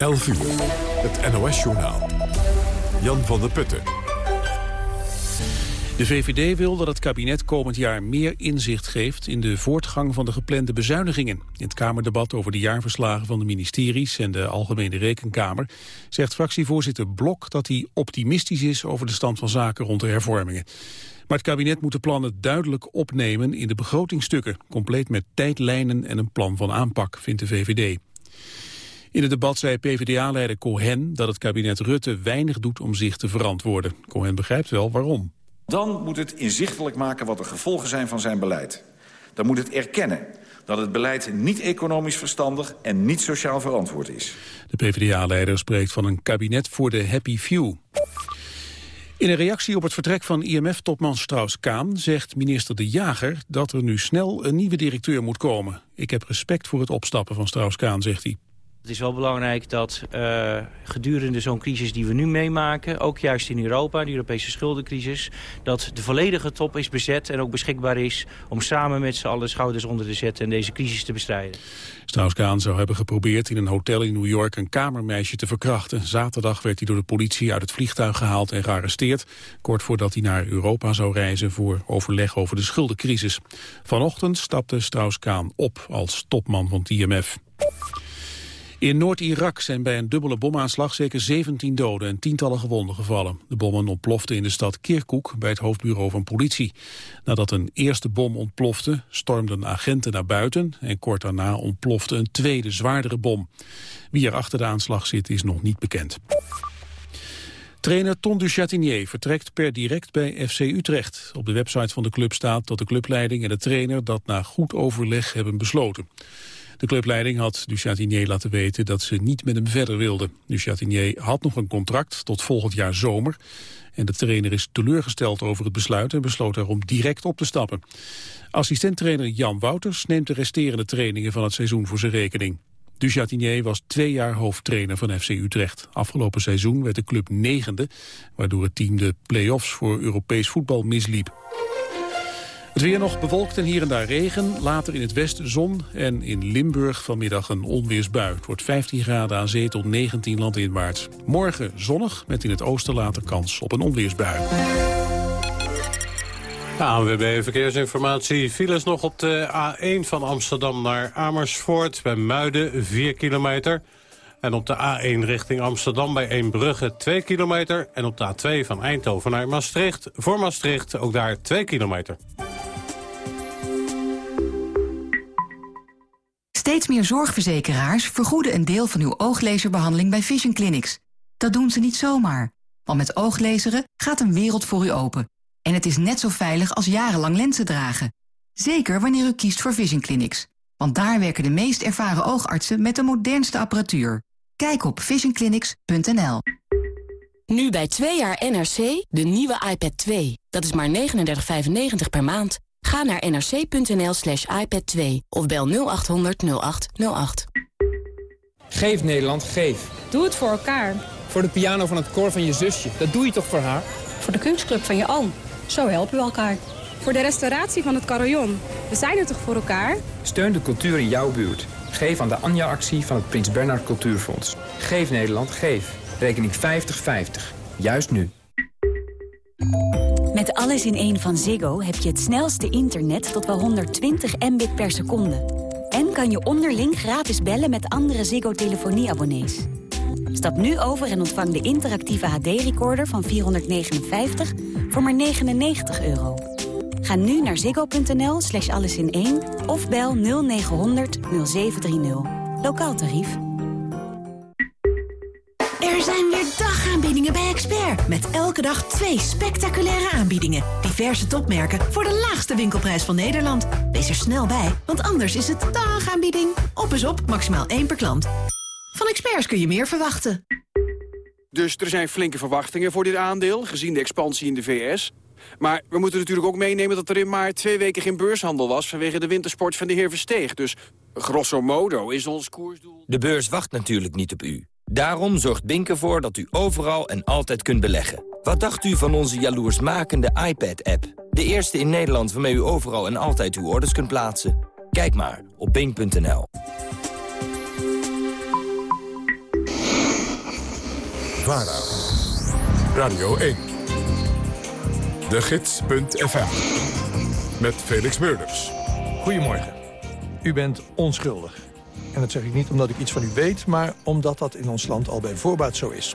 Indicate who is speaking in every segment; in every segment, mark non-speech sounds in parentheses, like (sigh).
Speaker 1: 11 uur, het NOS-journaal. Jan van der Putten.
Speaker 2: De VVD wil dat het kabinet komend jaar meer inzicht geeft in de voortgang van de geplande bezuinigingen. In het Kamerdebat over de jaarverslagen van de ministeries en de Algemene Rekenkamer zegt fractievoorzitter Blok dat hij optimistisch is over de stand van zaken rond de hervormingen. Maar het kabinet moet de plannen duidelijk opnemen in de begrotingstukken, compleet met tijdlijnen en een plan van aanpak, vindt de VVD. In het debat zei PvdA-leider Cohen dat het kabinet Rutte weinig doet om zich te verantwoorden. Cohen begrijpt wel waarom.
Speaker 3: Dan moet het inzichtelijk maken wat de gevolgen zijn van zijn beleid. Dan moet het erkennen dat het beleid niet economisch verstandig en niet sociaal verantwoord is.
Speaker 2: De PvdA-leider spreekt van een kabinet voor de happy few. In een reactie op het vertrek van IMF-topman Strauss-Kaan zegt minister De Jager dat er nu snel een nieuwe directeur moet komen. Ik heb respect voor het opstappen van Strauss-Kaan, zegt hij.
Speaker 4: Het is wel belangrijk dat uh, gedurende zo'n crisis die we nu meemaken... ook juist in Europa, de Europese schuldencrisis... dat de volledige top is bezet en ook beschikbaar is... om samen met z'n allen schouders onder te zetten en deze crisis te bestrijden.
Speaker 2: Strauss-Kaan zou hebben geprobeerd in een hotel in New York een kamermeisje te verkrachten. Zaterdag werd hij door de politie uit het vliegtuig gehaald en gearresteerd. Kort voordat hij naar Europa zou reizen voor overleg over de schuldencrisis. Vanochtend stapte Strauss-Kaan op als topman van het IMF. In Noord-Irak zijn bij een dubbele bomaanslag zeker 17 doden en tientallen gewonden gevallen. De bommen ontploften in de stad Kirkuk bij het hoofdbureau van politie. Nadat een eerste bom ontplofte, stormden agenten naar buiten en kort daarna ontplofte een tweede zwaardere bom. Wie er achter de aanslag zit is nog niet bekend. Trainer Ton du Chatinier vertrekt per direct bij FC Utrecht. Op de website van de club staat dat de clubleiding en de trainer dat na goed overleg hebben besloten. De clubleiding had Duchatinier laten weten dat ze niet met hem verder wilde. Duchatinier had nog een contract tot volgend jaar zomer. En de trainer is teleurgesteld over het besluit en besloot daarom direct op te stappen. Assistenttrainer Jan Wouters neemt de resterende trainingen van het seizoen voor zijn rekening. Duchatinier was twee jaar hoofdtrainer van FC Utrecht. Afgelopen seizoen werd de club negende, waardoor het team de play-offs voor Europees voetbal misliep. Het weer nog bewolkt en hier en daar regen. Later in het westen zon en in Limburg vanmiddag een onweersbui. Het wordt 15 graden aan zee tot 19 landinwaarts. Morgen zonnig met in het oosten later kans op een onweersbui.
Speaker 5: ANWB Verkeersinformatie. Files nog op de A1 van Amsterdam naar Amersfoort. Bij Muiden 4 kilometer. En op de A1 richting Amsterdam bij Eembrugge 2 kilometer. En op de A2 van Eindhoven naar Maastricht. Voor Maastricht ook daar 2 kilometer.
Speaker 6: Steeds meer zorgverzekeraars vergoeden een deel van uw ooglezerbehandeling bij Vision Clinics. Dat doen ze niet zomaar, want met ooglezeren gaat een wereld voor u open. En het is net zo veilig als jarenlang lenzen dragen. Zeker wanneer u kiest voor Vision Clinics. Want daar werken de meest ervaren oogartsen met de modernste apparatuur. Kijk op visionclinics.nl.
Speaker 7: Nu bij 2 jaar NRC de nieuwe iPad 2. Dat is maar 39,95 per maand. Ga naar nrc.nl slash iPad 2 of bel 0800 0808.
Speaker 8: Geef Nederland, geef.
Speaker 9: Doe het voor elkaar.
Speaker 8: Voor de piano van het koor van je zusje. Dat doe je toch voor haar?
Speaker 9: Voor de kunstclub van je oom. Zo helpen we elkaar. Voor de restauratie van het carillon. We zijn er toch voor elkaar?
Speaker 8: Steun de cultuur in jouw buurt. Geef aan de Anja-actie van het Prins Bernhard Cultuurfonds. Geef Nederland, geef. Rekening 5050. Juist nu.
Speaker 10: Met alles in één van Ziggo heb je het snelste internet tot wel 120 mbit per seconde. En kan je onderling gratis bellen met andere Ziggo-telefonieabonnees. Stap nu over en ontvang de interactieve HD-recorder van 459 voor maar 99 euro. Ga nu naar ziggo.nl slash alles in één of bel 0900 0730. Lokaal tarief.
Speaker 11: Dagaanbiedingen bij Expert. Met elke dag twee spectaculaire aanbiedingen. Diverse topmerken voor de laagste winkelprijs van Nederland. Wees er snel bij, want anders is het dagaanbieding. Op is op, maximaal één per klant. Van Experts kun je meer verwachten.
Speaker 12: Dus er zijn flinke verwachtingen voor dit aandeel, gezien de expansie in de VS. Maar we moeten natuurlijk ook meenemen dat er in maart twee weken geen beurshandel was... vanwege de wintersport van de heer Versteeg. Dus grosso modo is ons koersdoel...
Speaker 13: De beurs wacht natuurlijk niet op u. Daarom zorgt Bink ervoor dat u overal en altijd kunt beleggen. Wat dacht u van onze jaloersmakende iPad-app? De eerste in Nederland waarmee u overal en altijd uw orders kunt plaatsen. Kijk maar op bink.nl.
Speaker 1: VARA. Radio 1. De Gids.fm. Met Felix Meurders.
Speaker 14: Goedemorgen. U bent onschuldig. En dat zeg ik niet omdat ik iets van u weet... maar omdat dat in ons land al bij voorbaat zo is.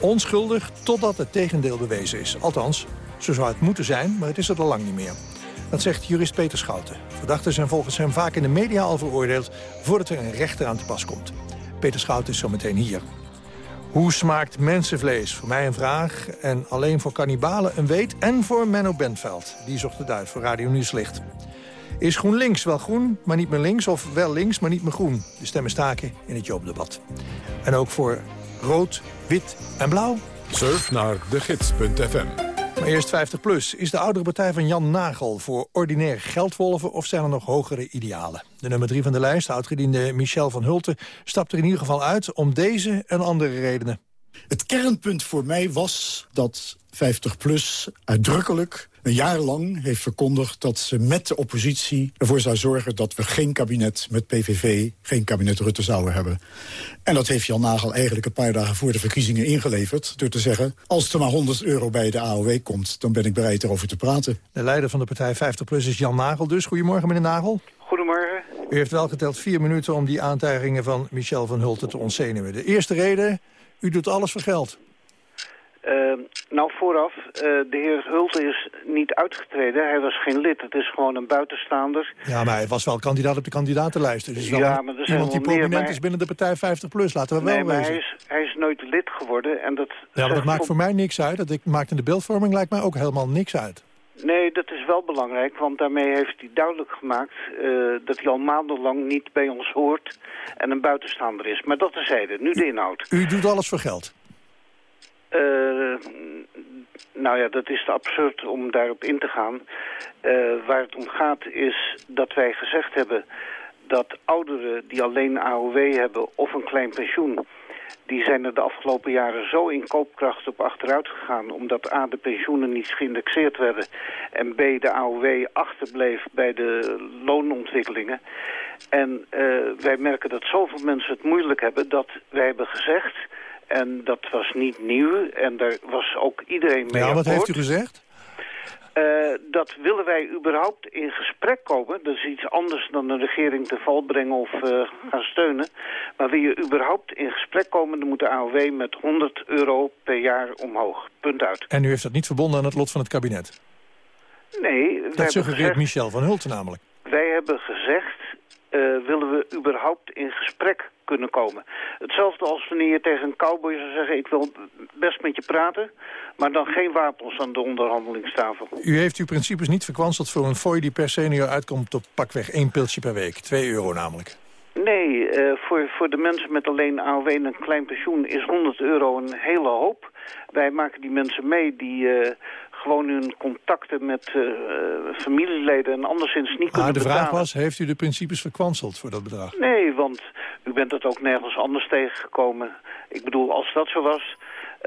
Speaker 14: Onschuldig totdat het tegendeel bewezen is. Althans, zo zou het moeten zijn, maar het is het al lang niet meer. Dat zegt jurist Peter Schouten. Verdachten zijn volgens hem vaak in de media al veroordeeld... voordat er een rechter aan te pas komt. Peter Schouten is zometeen hier. Hoe smaakt mensenvlees? Voor mij een vraag. En alleen voor kannibalen een weet. En voor Menno Bentveld. Die zocht het uit voor Radio Nieuwslicht. Is GroenLinks wel groen, maar niet meer links? Of wel links, maar niet meer groen? De stemmen staken in het Joopdebat. En ook voor rood, wit en blauw?
Speaker 1: Surf naar degids.fm.
Speaker 14: Maar eerst 50 plus. Is de oudere partij van Jan Nagel voor ordinaire geldwolven... of zijn er nog hogere idealen? De nummer drie van de lijst, oudgediende Michel van Hulten... stapt er in ieder geval uit om deze en andere redenen.
Speaker 15: Het kernpunt voor mij was dat 50PLUS uitdrukkelijk een jaar lang heeft verkondigd dat ze met de oppositie ervoor zou zorgen dat we geen kabinet met PVV, geen kabinet Rutte zouden hebben. En dat heeft Jan Nagel eigenlijk een paar dagen voor de verkiezingen ingeleverd door te zeggen, als er maar 100 euro bij de AOW komt, dan ben ik bereid erover te praten.
Speaker 14: De leider van de partij 50PLUS is Jan Nagel dus. Goedemorgen meneer Nagel.
Speaker 16: Goedemorgen.
Speaker 14: U heeft wel geteld vier minuten om die aantijgingen van Michel van Hulten te ontzenuwen. De eerste reden, u doet alles voor geld.
Speaker 16: Uh, nou, vooraf, uh, de heer Hulte is niet uitgetreden. Hij was geen lid, het is gewoon een buitenstaander.
Speaker 14: Ja, maar hij was wel kandidaat op de kandidatenlijst. Dus is wel
Speaker 16: ja, maar er
Speaker 14: iemand die prominent
Speaker 16: meer,
Speaker 14: is binnen de partij 50PLUS, laten we
Speaker 16: nee,
Speaker 14: wel
Speaker 16: maar
Speaker 14: wezen.
Speaker 16: Hij is, hij is nooit lid geworden. En dat
Speaker 14: ja, maar dat maakt voor mij niks uit. Dat ik, maakt in de beeldvorming lijkt mij ook helemaal niks uit.
Speaker 16: Nee, dat is wel belangrijk, want daarmee heeft hij duidelijk gemaakt... Uh, dat hij al maandenlang niet bij ons hoort en een buitenstaander is. Maar dat terzijde, nu de inhoud.
Speaker 14: U doet alles voor geld?
Speaker 16: Uh, nou ja, dat is te absurd om daarop in te gaan. Uh, waar het om gaat is dat wij gezegd hebben dat ouderen die alleen AOW hebben of een klein pensioen... die zijn er de afgelopen jaren zo in koopkracht op achteruit gegaan... omdat A, de pensioenen niet geïndexeerd werden... en B, de AOW achterbleef bij de loonontwikkelingen. En uh, wij merken dat zoveel mensen het moeilijk hebben... dat wij hebben gezegd en dat was niet nieuw. En daar was ook iedereen mee
Speaker 14: Ja, wat
Speaker 16: akkoord.
Speaker 14: heeft u gezegd?
Speaker 16: Uh, dat willen wij überhaupt in gesprek komen. Dat is iets anders dan de regering te val brengen of uh, gaan steunen. Maar wil je überhaupt in gesprek komen... dan moet de AOW met 100 euro per jaar omhoog. Punt uit.
Speaker 14: En u heeft dat niet verbonden aan het lot van het kabinet?
Speaker 16: Nee.
Speaker 14: Dat suggereert gezegd, Michel van Hulten namelijk.
Speaker 16: Wij hebben gezegd... Uh, willen we überhaupt in gesprek kunnen komen. Hetzelfde als wanneer je tegen een cowboy zou zeggen... ik wil best met je praten, maar dan geen wapens aan de onderhandelingstafel.
Speaker 14: U heeft uw principes niet verkwanseld voor een fooi die per senior uitkomt... op pakweg één pilsje per week, 2 euro namelijk.
Speaker 16: Nee, uh, voor, voor de mensen met alleen AOW en een klein pensioen is 100 euro een hele hoop. Wij maken die mensen mee die uh, gewoon hun contacten met uh, familieleden en anderszins niet kunnen
Speaker 14: Maar de
Speaker 16: betalen.
Speaker 14: vraag was, heeft u de principes verkwanseld voor dat bedrag?
Speaker 16: Nee, want u bent het ook nergens anders tegengekomen. Ik bedoel, als dat zo was,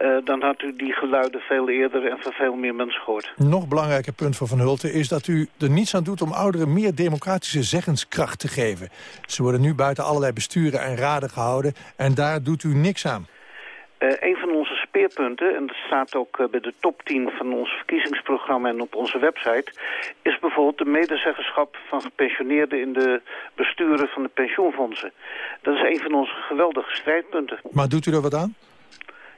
Speaker 16: uh, dan had u die geluiden veel eerder en van veel meer mensen gehoord.
Speaker 14: Nog belangrijker punt voor Van Hulten is dat u er niets aan doet om ouderen meer democratische zeggenskracht te geven. Ze worden nu buiten allerlei besturen en raden gehouden en daar doet u niks aan.
Speaker 16: Uh, een van onze speerpunten, en dat staat ook uh, bij de top 10 van ons verkiezingsprogramma en op onze website, is bijvoorbeeld de medezeggenschap van gepensioneerden in de besturen van de pensioenfondsen. Dat is een van onze geweldige strijdpunten.
Speaker 14: Maar doet u er wat aan?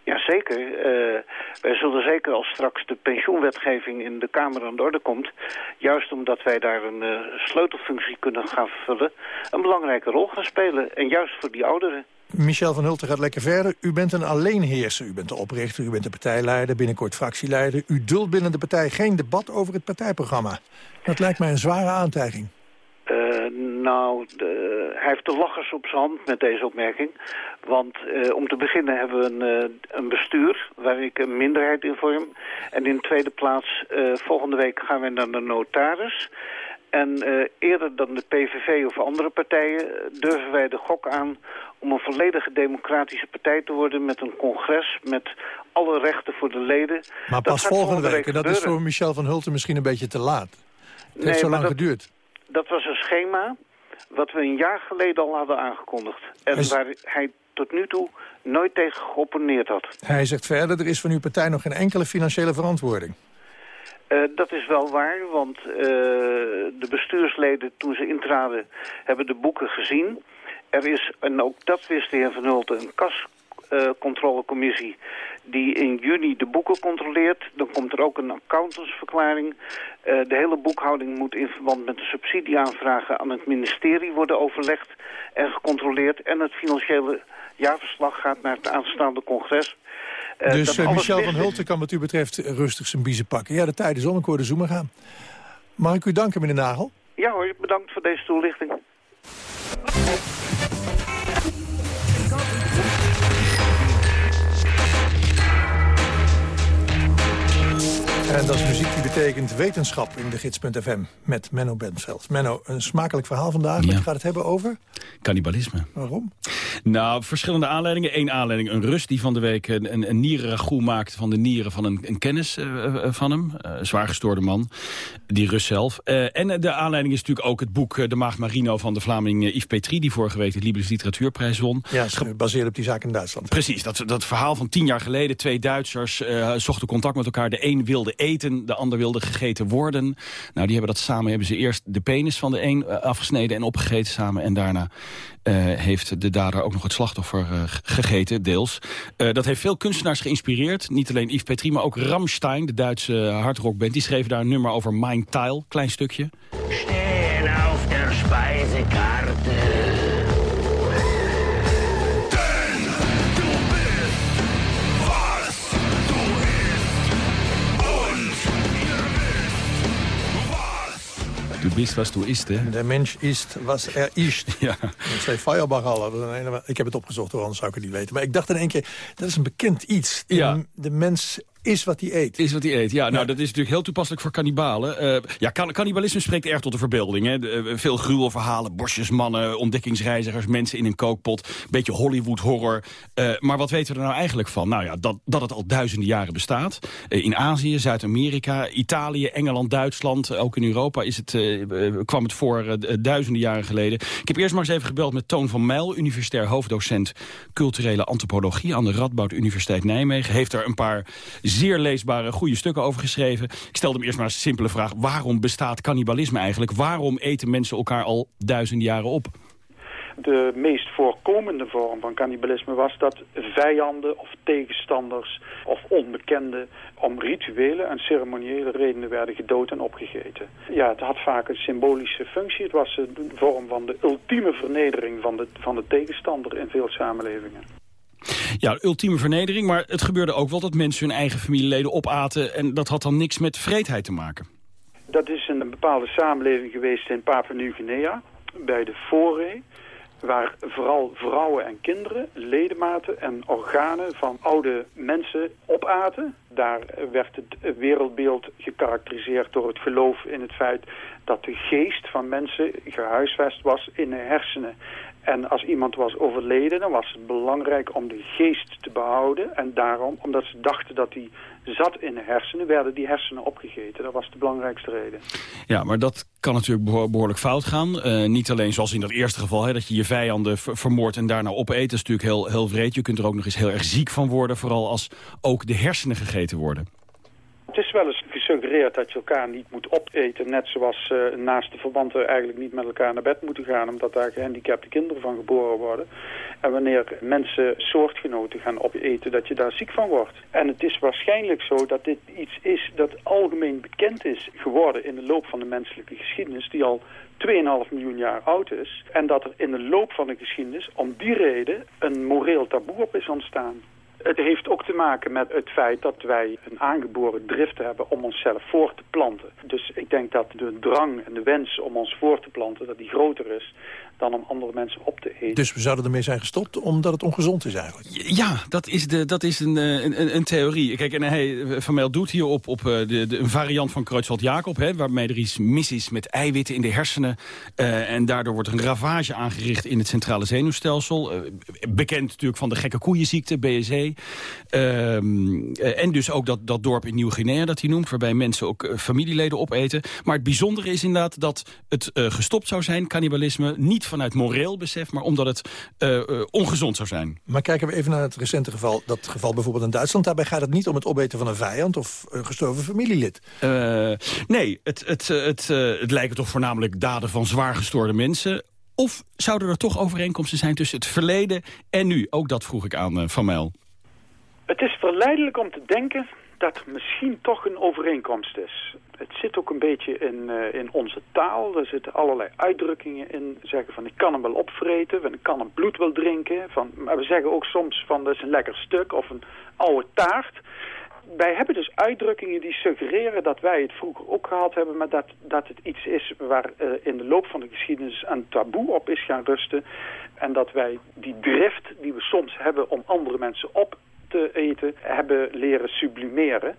Speaker 16: Jazeker. Uh, wij zullen zeker als straks de pensioenwetgeving in de Kamer aan de orde komt... juist omdat wij daar een uh, sleutelfunctie kunnen gaan vervullen... een belangrijke rol gaan spelen. En juist voor die ouderen.
Speaker 14: Michel van Hulten gaat lekker verder. U bent een alleenheerser. U bent de oprichter, u bent de partijleider, binnenkort fractieleider. U duldt binnen de partij geen debat over het partijprogramma. Dat lijkt mij een zware aantijging.
Speaker 16: Uh, nou, de, hij heeft de lachers op zijn hand met deze opmerking. Want uh, om te beginnen hebben we een, uh, een, bestuur waar ik een minderheid in vorm. En in de tweede plaats, volgende week gaan we naar de notaris. En eerder dan de PVV of andere partijen durven wij de gok aan om een volledige democratische partij te worden met een congres, met alle rechten voor de leden.
Speaker 14: Maar pas volgende week, en dat is voor Michel van Hulten misschien een beetje te laat. Het
Speaker 16: nee,
Speaker 14: heeft zo lang
Speaker 16: dat,
Speaker 14: geduurd.
Speaker 16: Dat was een schema wat we een jaar geleden al hadden aangekondigd. En
Speaker 14: Is...
Speaker 16: waar hij tot nu toe nooit tegen geopponeerd had.
Speaker 14: Hij zegt verder, er is van uw partij nog geen enkele financiële verantwoording.
Speaker 16: Uh, dat is wel waar, want uh, de bestuursleden toen ze intraden hebben de boeken gezien. Er is, en ook dat wist de heer Van Hulten, een kascontrolecommissie die in juni de boeken controleert. Dan komt er ook een accountantsverklaring. de hele boekhouding moet in verband met de subsidieaanvragen aan het ministerie worden overlegd en gecontroleerd. En het financiële jaarverslag gaat naar het aanstaande congres.
Speaker 14: Uh, dus uh, Michel van Hulten kan wat u betreft rustig zijn biezen pakken. Ja, de tijd is om, ik hoor de zoemer gaan. Mag ik u danken, meneer Nagel?
Speaker 16: Ja hoor, bedankt voor deze toelichting.
Speaker 14: En dat is muziek die betekent wetenschap in de gids.fm met Menno Benveld. Menno, een smakelijk verhaal vandaag. Ja. Je gaat het hebben over?
Speaker 17: Cannibalisme.
Speaker 14: Waarom?
Speaker 17: Nou, verschillende aanleidingen. Eén aanleiding, een Rus die van de week een, een, een nierenragout maakte van de nieren van een, een kennis uh, van hem. Uh, zwaar gestoorde man. Die Rus zelf. Uh, en de aanleiding is natuurlijk ook het boek De Maag Marino van de Vlaming Yves Petrie. Die vorige week de Libris Literatuurprijs won.
Speaker 14: Ja, gebaseerd op die zaak in Duitsland.
Speaker 17: Precies, dat, dat verhaal van tien jaar geleden. Twee Duitsers zochten contact met elkaar. De een wilde eten, de ander wilde gegeten worden. Nou, die hebben dat samen, hebben ze eerst de penis van de een afgesneden en opgegeten samen. En daarna uh, heeft de dader ook nog het slachtoffer uh, gegeten, deels. Dat heeft veel kunstenaars geïnspireerd. Niet alleen Yves Petrie, maar ook Ramstein, de Duitse hardrockband. Die schreef daar een nummer over Mein Teil, klein stukje. Du bist, was du isst, hè?
Speaker 14: De mens is was er is. (laughs)
Speaker 17: Ja.
Speaker 14: Dat zei Feuerbach al. Ik heb het opgezocht, hoor, anders zou ik het niet weten. Maar ik dacht in één keer, dat is een bekend iets. Ja. De mens is wat hij eet.
Speaker 17: Is wat hij eet, ja. Nou, dat is natuurlijk heel toepasselijk voor kannibalen. Uh, ja, cannibalisme spreekt erg tot de verbeelding. Hè. De, uh, veel gruwelverhalen, bosjesmannen, ontdekkingsreizigers... mensen in een kookpot, beetje Hollywood-horror. Uh, maar wat weten we er nou eigenlijk van? Nou ja, dat, dat het al duizenden jaren bestaat. in Azië, Zuid-Amerika, Italië, Engeland, Duitsland... ook in Europa is het, kwam het voor duizenden jaren geleden. Ik heb eerst maar eens even gebeld met Toon van Mijl... universitair hoofddocent culturele antropologie... aan de Radboud Universiteit Nijmegen. Heeft er een paar zeer leesbare, goede stukken over geschreven. Ik stelde hem eerst maar een simpele vraag. Waarom bestaat cannibalisme eigenlijk? Waarom eten mensen elkaar al duizenden jaren op?
Speaker 18: De meest voorkomende vorm van cannibalisme was dat vijanden of tegenstanders of onbekenden om rituele en ceremoniële redenen werden gedood en opgegeten. Ja, het had vaak een symbolische functie. Het was een vorm van de ultieme vernedering van de, van de tegenstander in veel samenlevingen.
Speaker 17: Ja, ultieme vernedering, maar het gebeurde ook wel dat mensen hun eigen familieleden opaten... en dat had dan niks met vreedheid te maken.
Speaker 18: Dat is een bepaalde samenleving geweest in Papua-Nieuw-Guinea, bij de Fore... waar vooral vrouwen en kinderen ledematen en organen van oude mensen opaten. Daar werd het wereldbeeld gekarakteriseerd door het geloof in het feit dat de geest van mensen gehuisvest was in de hersenen. En als iemand was overleden, dan was het belangrijk om de geest te behouden. En daarom, omdat ze dachten dat hij zat in de hersenen, werden die hersenen opgegeten. Dat was de belangrijkste reden.
Speaker 17: Ja, maar dat kan natuurlijk behoorlijk fout gaan. Uh, niet alleen zoals in dat eerste geval, hè, dat je je vijanden vermoordt en daarna opeet. Dat is natuurlijk heel, heel vreed. Je kunt er ook nog eens heel erg ziek van worden, vooral als ook de hersenen gegeten worden.
Speaker 18: Is wel eens gesuggereerd dat je elkaar niet moet opeten. Net zoals uh, naast de verwanten eigenlijk niet met elkaar naar bed moeten gaan... omdat daar gehandicapte kinderen van geboren worden. En wanneer mensen soortgenoten gaan opeten, dat je daar ziek van wordt. En het is waarschijnlijk zo dat dit iets is dat algemeen bekend is geworden... in de loop van de menselijke geschiedenis, die al 2,5 miljoen jaar oud is. En dat er in de loop van de geschiedenis om die reden een moreel taboe op is ontstaan. Het heeft ook te maken met het feit dat wij een aangeboren drift hebben om onszelf voor te planten. Dus ik denk dat de drang en de wens om ons voor te planten, dat die groter is dan om andere mensen op te eten.
Speaker 14: Dus we zouden ermee zijn gestopt omdat het ongezond is eigenlijk?
Speaker 17: Ja, dat is, de, dat is een, eh, een, een theorie. Kijk, en hij, Van Mel doet hier op, op eh, de, de, een variant van Creutzfeldt-Jacob... waarmee er iets mis is met eiwitten in de hersenen. Uh, en daardoor wordt een ravage aangericht in het centrale zenuwstelsel. Uh, bekend natuurlijk van de gekke koeienziekte, BSE. Ehm, en dus ook dat, dat dorp in Nieuw-Guinea dat hij noemt... waarbij mensen ook familieleden opeten. Maar het bijzondere is inderdaad dat het gestopt zou zijn, cannibalisme... niet vanuit moreel besef... maar omdat het uh, ongezond zou zijn.
Speaker 14: Maar kijken we even naar het recente geval. Dat geval bijvoorbeeld in Duitsland. Daarbij gaat het niet om het opeten van een vijand of een gestorven familielid.
Speaker 17: Uh, nee, het, het, het, het lijken toch voornamelijk daden van zwaar gestoorde mensen... Of zouden er toch overeenkomsten zijn tussen het verleden en nu? Ook dat vroeg ik aan Van Mijl.
Speaker 18: Het is verleidelijk om te denken dat misschien toch een overeenkomst is. Het zit ook een beetje in, uh, in onze taal. Er zitten allerlei uitdrukkingen in. Zeggen van ik kan hem wel opvreten, ik kan hem bloed wel drinken. Van, maar we zeggen ook soms van dat is een lekker stuk of een oude taart. Wij hebben dus uitdrukkingen die suggereren dat wij het vroeger ook gehad hebben... maar dat, dat het iets is waar uh, in de loop van de geschiedenis een taboe op is gaan rusten. En dat wij die drift die we soms hebben om andere mensen op te eten hebben leren sublimeren.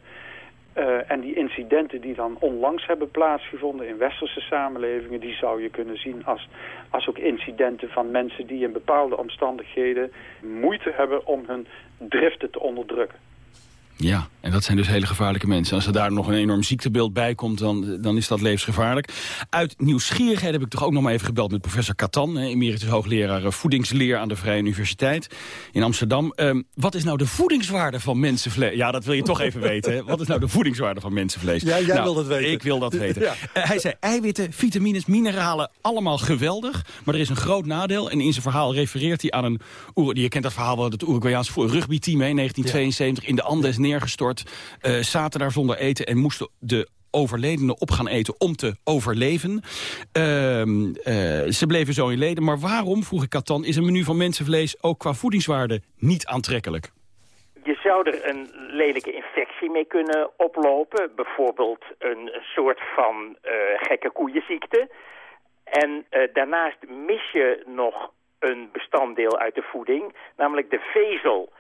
Speaker 18: Uh, en die incidenten die dan onlangs hebben plaatsgevonden in westerse samenlevingen... die zou je kunnen zien als, als ook incidenten van mensen die in bepaalde omstandigheden moeite hebben om hun driften te onderdrukken.
Speaker 17: Ja, en dat zijn dus hele gevaarlijke mensen. Als er daar nog een enorm ziektebeeld bij komt, dan, dan is dat levensgevaarlijk. Uit nieuwsgierigheid heb ik toch ook nog maar even gebeld met professor Katan... emeritus hoogleraar eh, voedingsleer aan de Vrije Universiteit in Amsterdam. Um, wat is nou de voedingswaarde van mensenvlees? Ja, dat wil je toch even weten. Hè? (laughs) Wat is nou de voedingswaarde van mensenvlees?
Speaker 14: Ja, jij
Speaker 17: nou,
Speaker 14: wil dat weten.
Speaker 17: Ik wil dat (laughs) weten. Ja. Uh, hij zei eiwitten, vitamines, mineralen, allemaal geweldig. Maar er is een groot nadeel. En in zijn verhaal refereert hij aan een... Je kent dat verhaal wel, het Uruguayaans rugbyteam in 1972 ja. in de Andes neergestort. Uh, zaten daar zonder eten en moesten de overledenen op gaan eten om te overleven. Uh, uh, ze bleven zo in leden. Maar waarom, vroeg ik dan, is een menu van mensenvlees ook qua voedingswaarde niet aantrekkelijk?
Speaker 19: Je zou er een lelijke infectie mee kunnen oplopen. Bijvoorbeeld een soort van uh, gekke koeienziekte. En daarnaast mis je nog een bestanddeel uit de voeding, namelijk de vezel.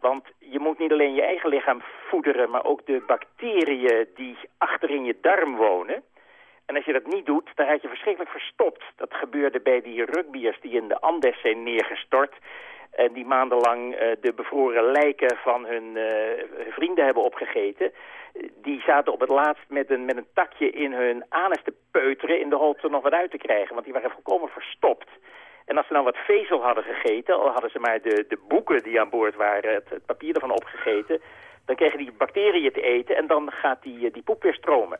Speaker 19: Want je moet niet alleen je eigen lichaam voederen, maar ook de bacteriën die achter in je darm wonen. En als je dat niet doet, dan raak je verschrikkelijk verstopt. Dat gebeurde bij die rugbyers die in de Andes zijn neergestort... en die maandenlang uh, de bevroren lijken van hun uh, vrienden hebben opgegeten. Die zaten op het laatst met een, met een takje in hun anus te peuteren... in de hoop er nog wat uit te krijgen, want die waren volkomen verstopt. En als ze nou wat vezel hadden gegeten, al hadden ze maar de, de boeken die aan boord waren, het, het papier ervan opgegeten, dan kregen die bacteriën te eten en dan gaat die, die poep weer stromen.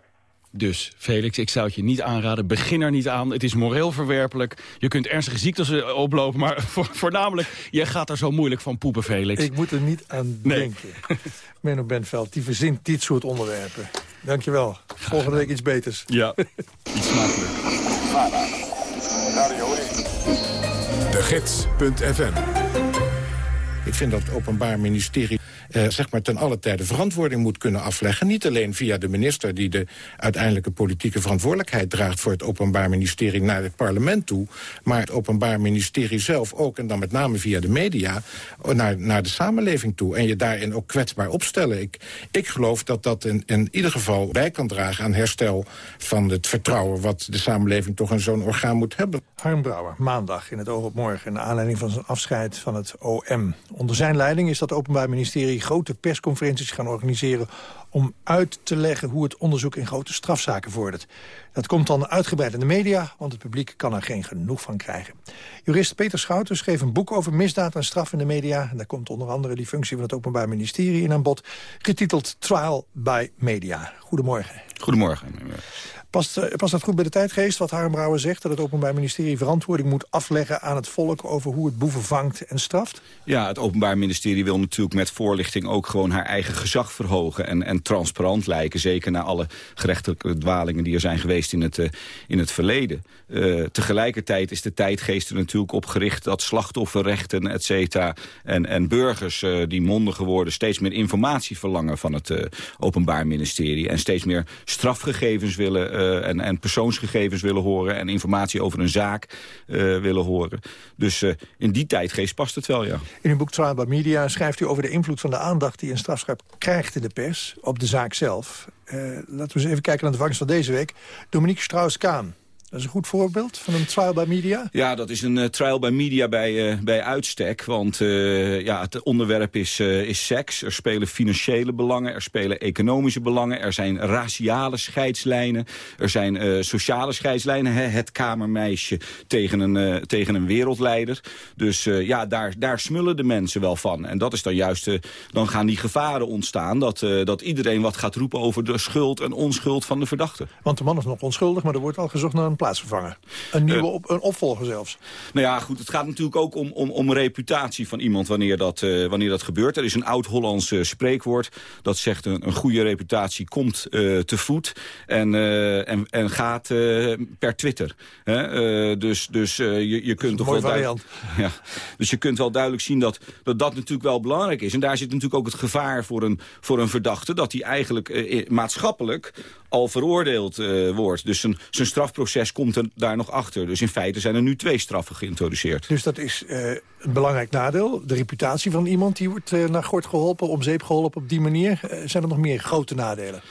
Speaker 17: Dus, Felix, ik zou het je niet aanraden. Begin er niet aan. Het is moreel verwerpelijk. Je kunt ernstige ziektes oplopen, maar (laughs) voornamelijk... je gaat er zo moeilijk van poepen, Felix.
Speaker 14: Ik moet er niet aan nee. denken. (laughs) Menno Benveld, die verzint dit soort onderwerpen. Dankjewel. Volgende week iets beters.
Speaker 17: Ja, (laughs) iets smakelijk.
Speaker 1: Gids.fm
Speaker 20: Ik vind dat het Openbaar Ministerie uh, zeg maar ten alle tijde verantwoording moet kunnen afleggen. Niet alleen via de minister die de uiteindelijke politieke verantwoordelijkheid draagt... voor het Openbaar Ministerie naar het parlement toe... maar het Openbaar Ministerie zelf ook, en dan met name via de media... naar, naar de samenleving toe. En je daarin ook kwetsbaar opstellen. Ik, ik geloof dat dat in, ieder geval bij kan dragen aan herstel van het vertrouwen... wat de samenleving toch in zo'n orgaan moet hebben.
Speaker 14: Harm Brouwer, maandag in het Oog op Morgen... naar aanleiding van zijn afscheid van het OM. Onder zijn leiding is dat Openbaar Ministerie grote persconferenties gaan organiseren... om uit te leggen hoe het onderzoek in grote strafzaken vordert. Dat komt dan uitgebreid in de media, want het publiek kan er geen genoeg van krijgen. Jurist Peter Schouten schreef een boek over misdaad en straf in de media. En daar komt onder andere die functie van het Openbaar Ministerie in aan bod... getiteld Trial by Media. Goedemorgen.
Speaker 17: Goedemorgen.
Speaker 14: Past, uh, past dat goed bij de tijdgeest wat Harm Brouwer zegt... dat het Openbaar Ministerie verantwoording moet afleggen aan het volk... over hoe het boeven vangt en straft?
Speaker 21: Ja, het Openbaar Ministerie wil natuurlijk met voorlichting... ook gewoon haar eigen gezag verhogen en, en transparant lijken. Zeker na alle gerechtelijke dwalingen die er zijn geweest in het, uh, in het verleden. Uh, tegelijkertijd is de tijdgeest er natuurlijk op gericht... dat slachtofferrechten, et cetera, en, en burgers die mondigen worden... steeds meer informatie verlangen van het Openbaar Ministerie... en steeds meer strafgegevens willen uh, en, en, persoonsgegevens willen horen... en informatie over een zaak uh, willen horen. Dus uh, in die tijdgeest past het wel, ja.
Speaker 14: In uw boek Trial Media schrijft u over de invloed van de aandacht... die een strafschap krijgt in de pers op de zaak zelf. laten we eens even kijken naar de vangst van deze week. Dominique Strauss-Kaan Dat is een goed voorbeeld van een trial by media?
Speaker 21: Ja, dat is een trial by media bij, bij uitstek. Want ja, het onderwerp is, is seks. Er spelen financiële belangen, er spelen economische belangen. Er zijn raciale scheidslijnen. Er zijn sociale scheidslijnen. Hè? Het kamermeisje tegen een, tegen een wereldleider. Dus ja, daar, daar smullen de mensen wel van. En dat is dan juist, dan gaan die gevaren ontstaan... Dat, dat iedereen wat gaat roepen over de schuld en onschuld van de verdachte.
Speaker 14: Want de man is nog onschuldig, maar er wordt al gezocht naar een plaatsvervanger. Een nieuwe op, een opvolger zelfs.
Speaker 21: Nou ja, goed, het gaat natuurlijk ook om, om, om reputatie van iemand wanneer dat, uh, wanneer dat gebeurt. Er is een oud-Hollands spreekwoord dat zegt een, een goede reputatie komt uh, te voet en, en, en gaat per Twitter. Hè? dus dus je, je kunt toch wel
Speaker 14: variant. (laughs)
Speaker 21: Ja, dus je kunt wel duidelijk zien dat, dat dat natuurlijk wel belangrijk is. En daar zit natuurlijk ook het gevaar voor een, voor een verdachte dat hij eigenlijk maatschappelijk al veroordeeld wordt. Dus zijn, zijn strafproces komt er daar nog achter. Dus in feite zijn er nu twee straffen geïntroduceerd.
Speaker 14: Dus dat is uh, een belangrijk nadeel. De reputatie van iemand die wordt uh, naar gort geholpen, om zeep geholpen op die manier. zijn er nog meer grote nadelen?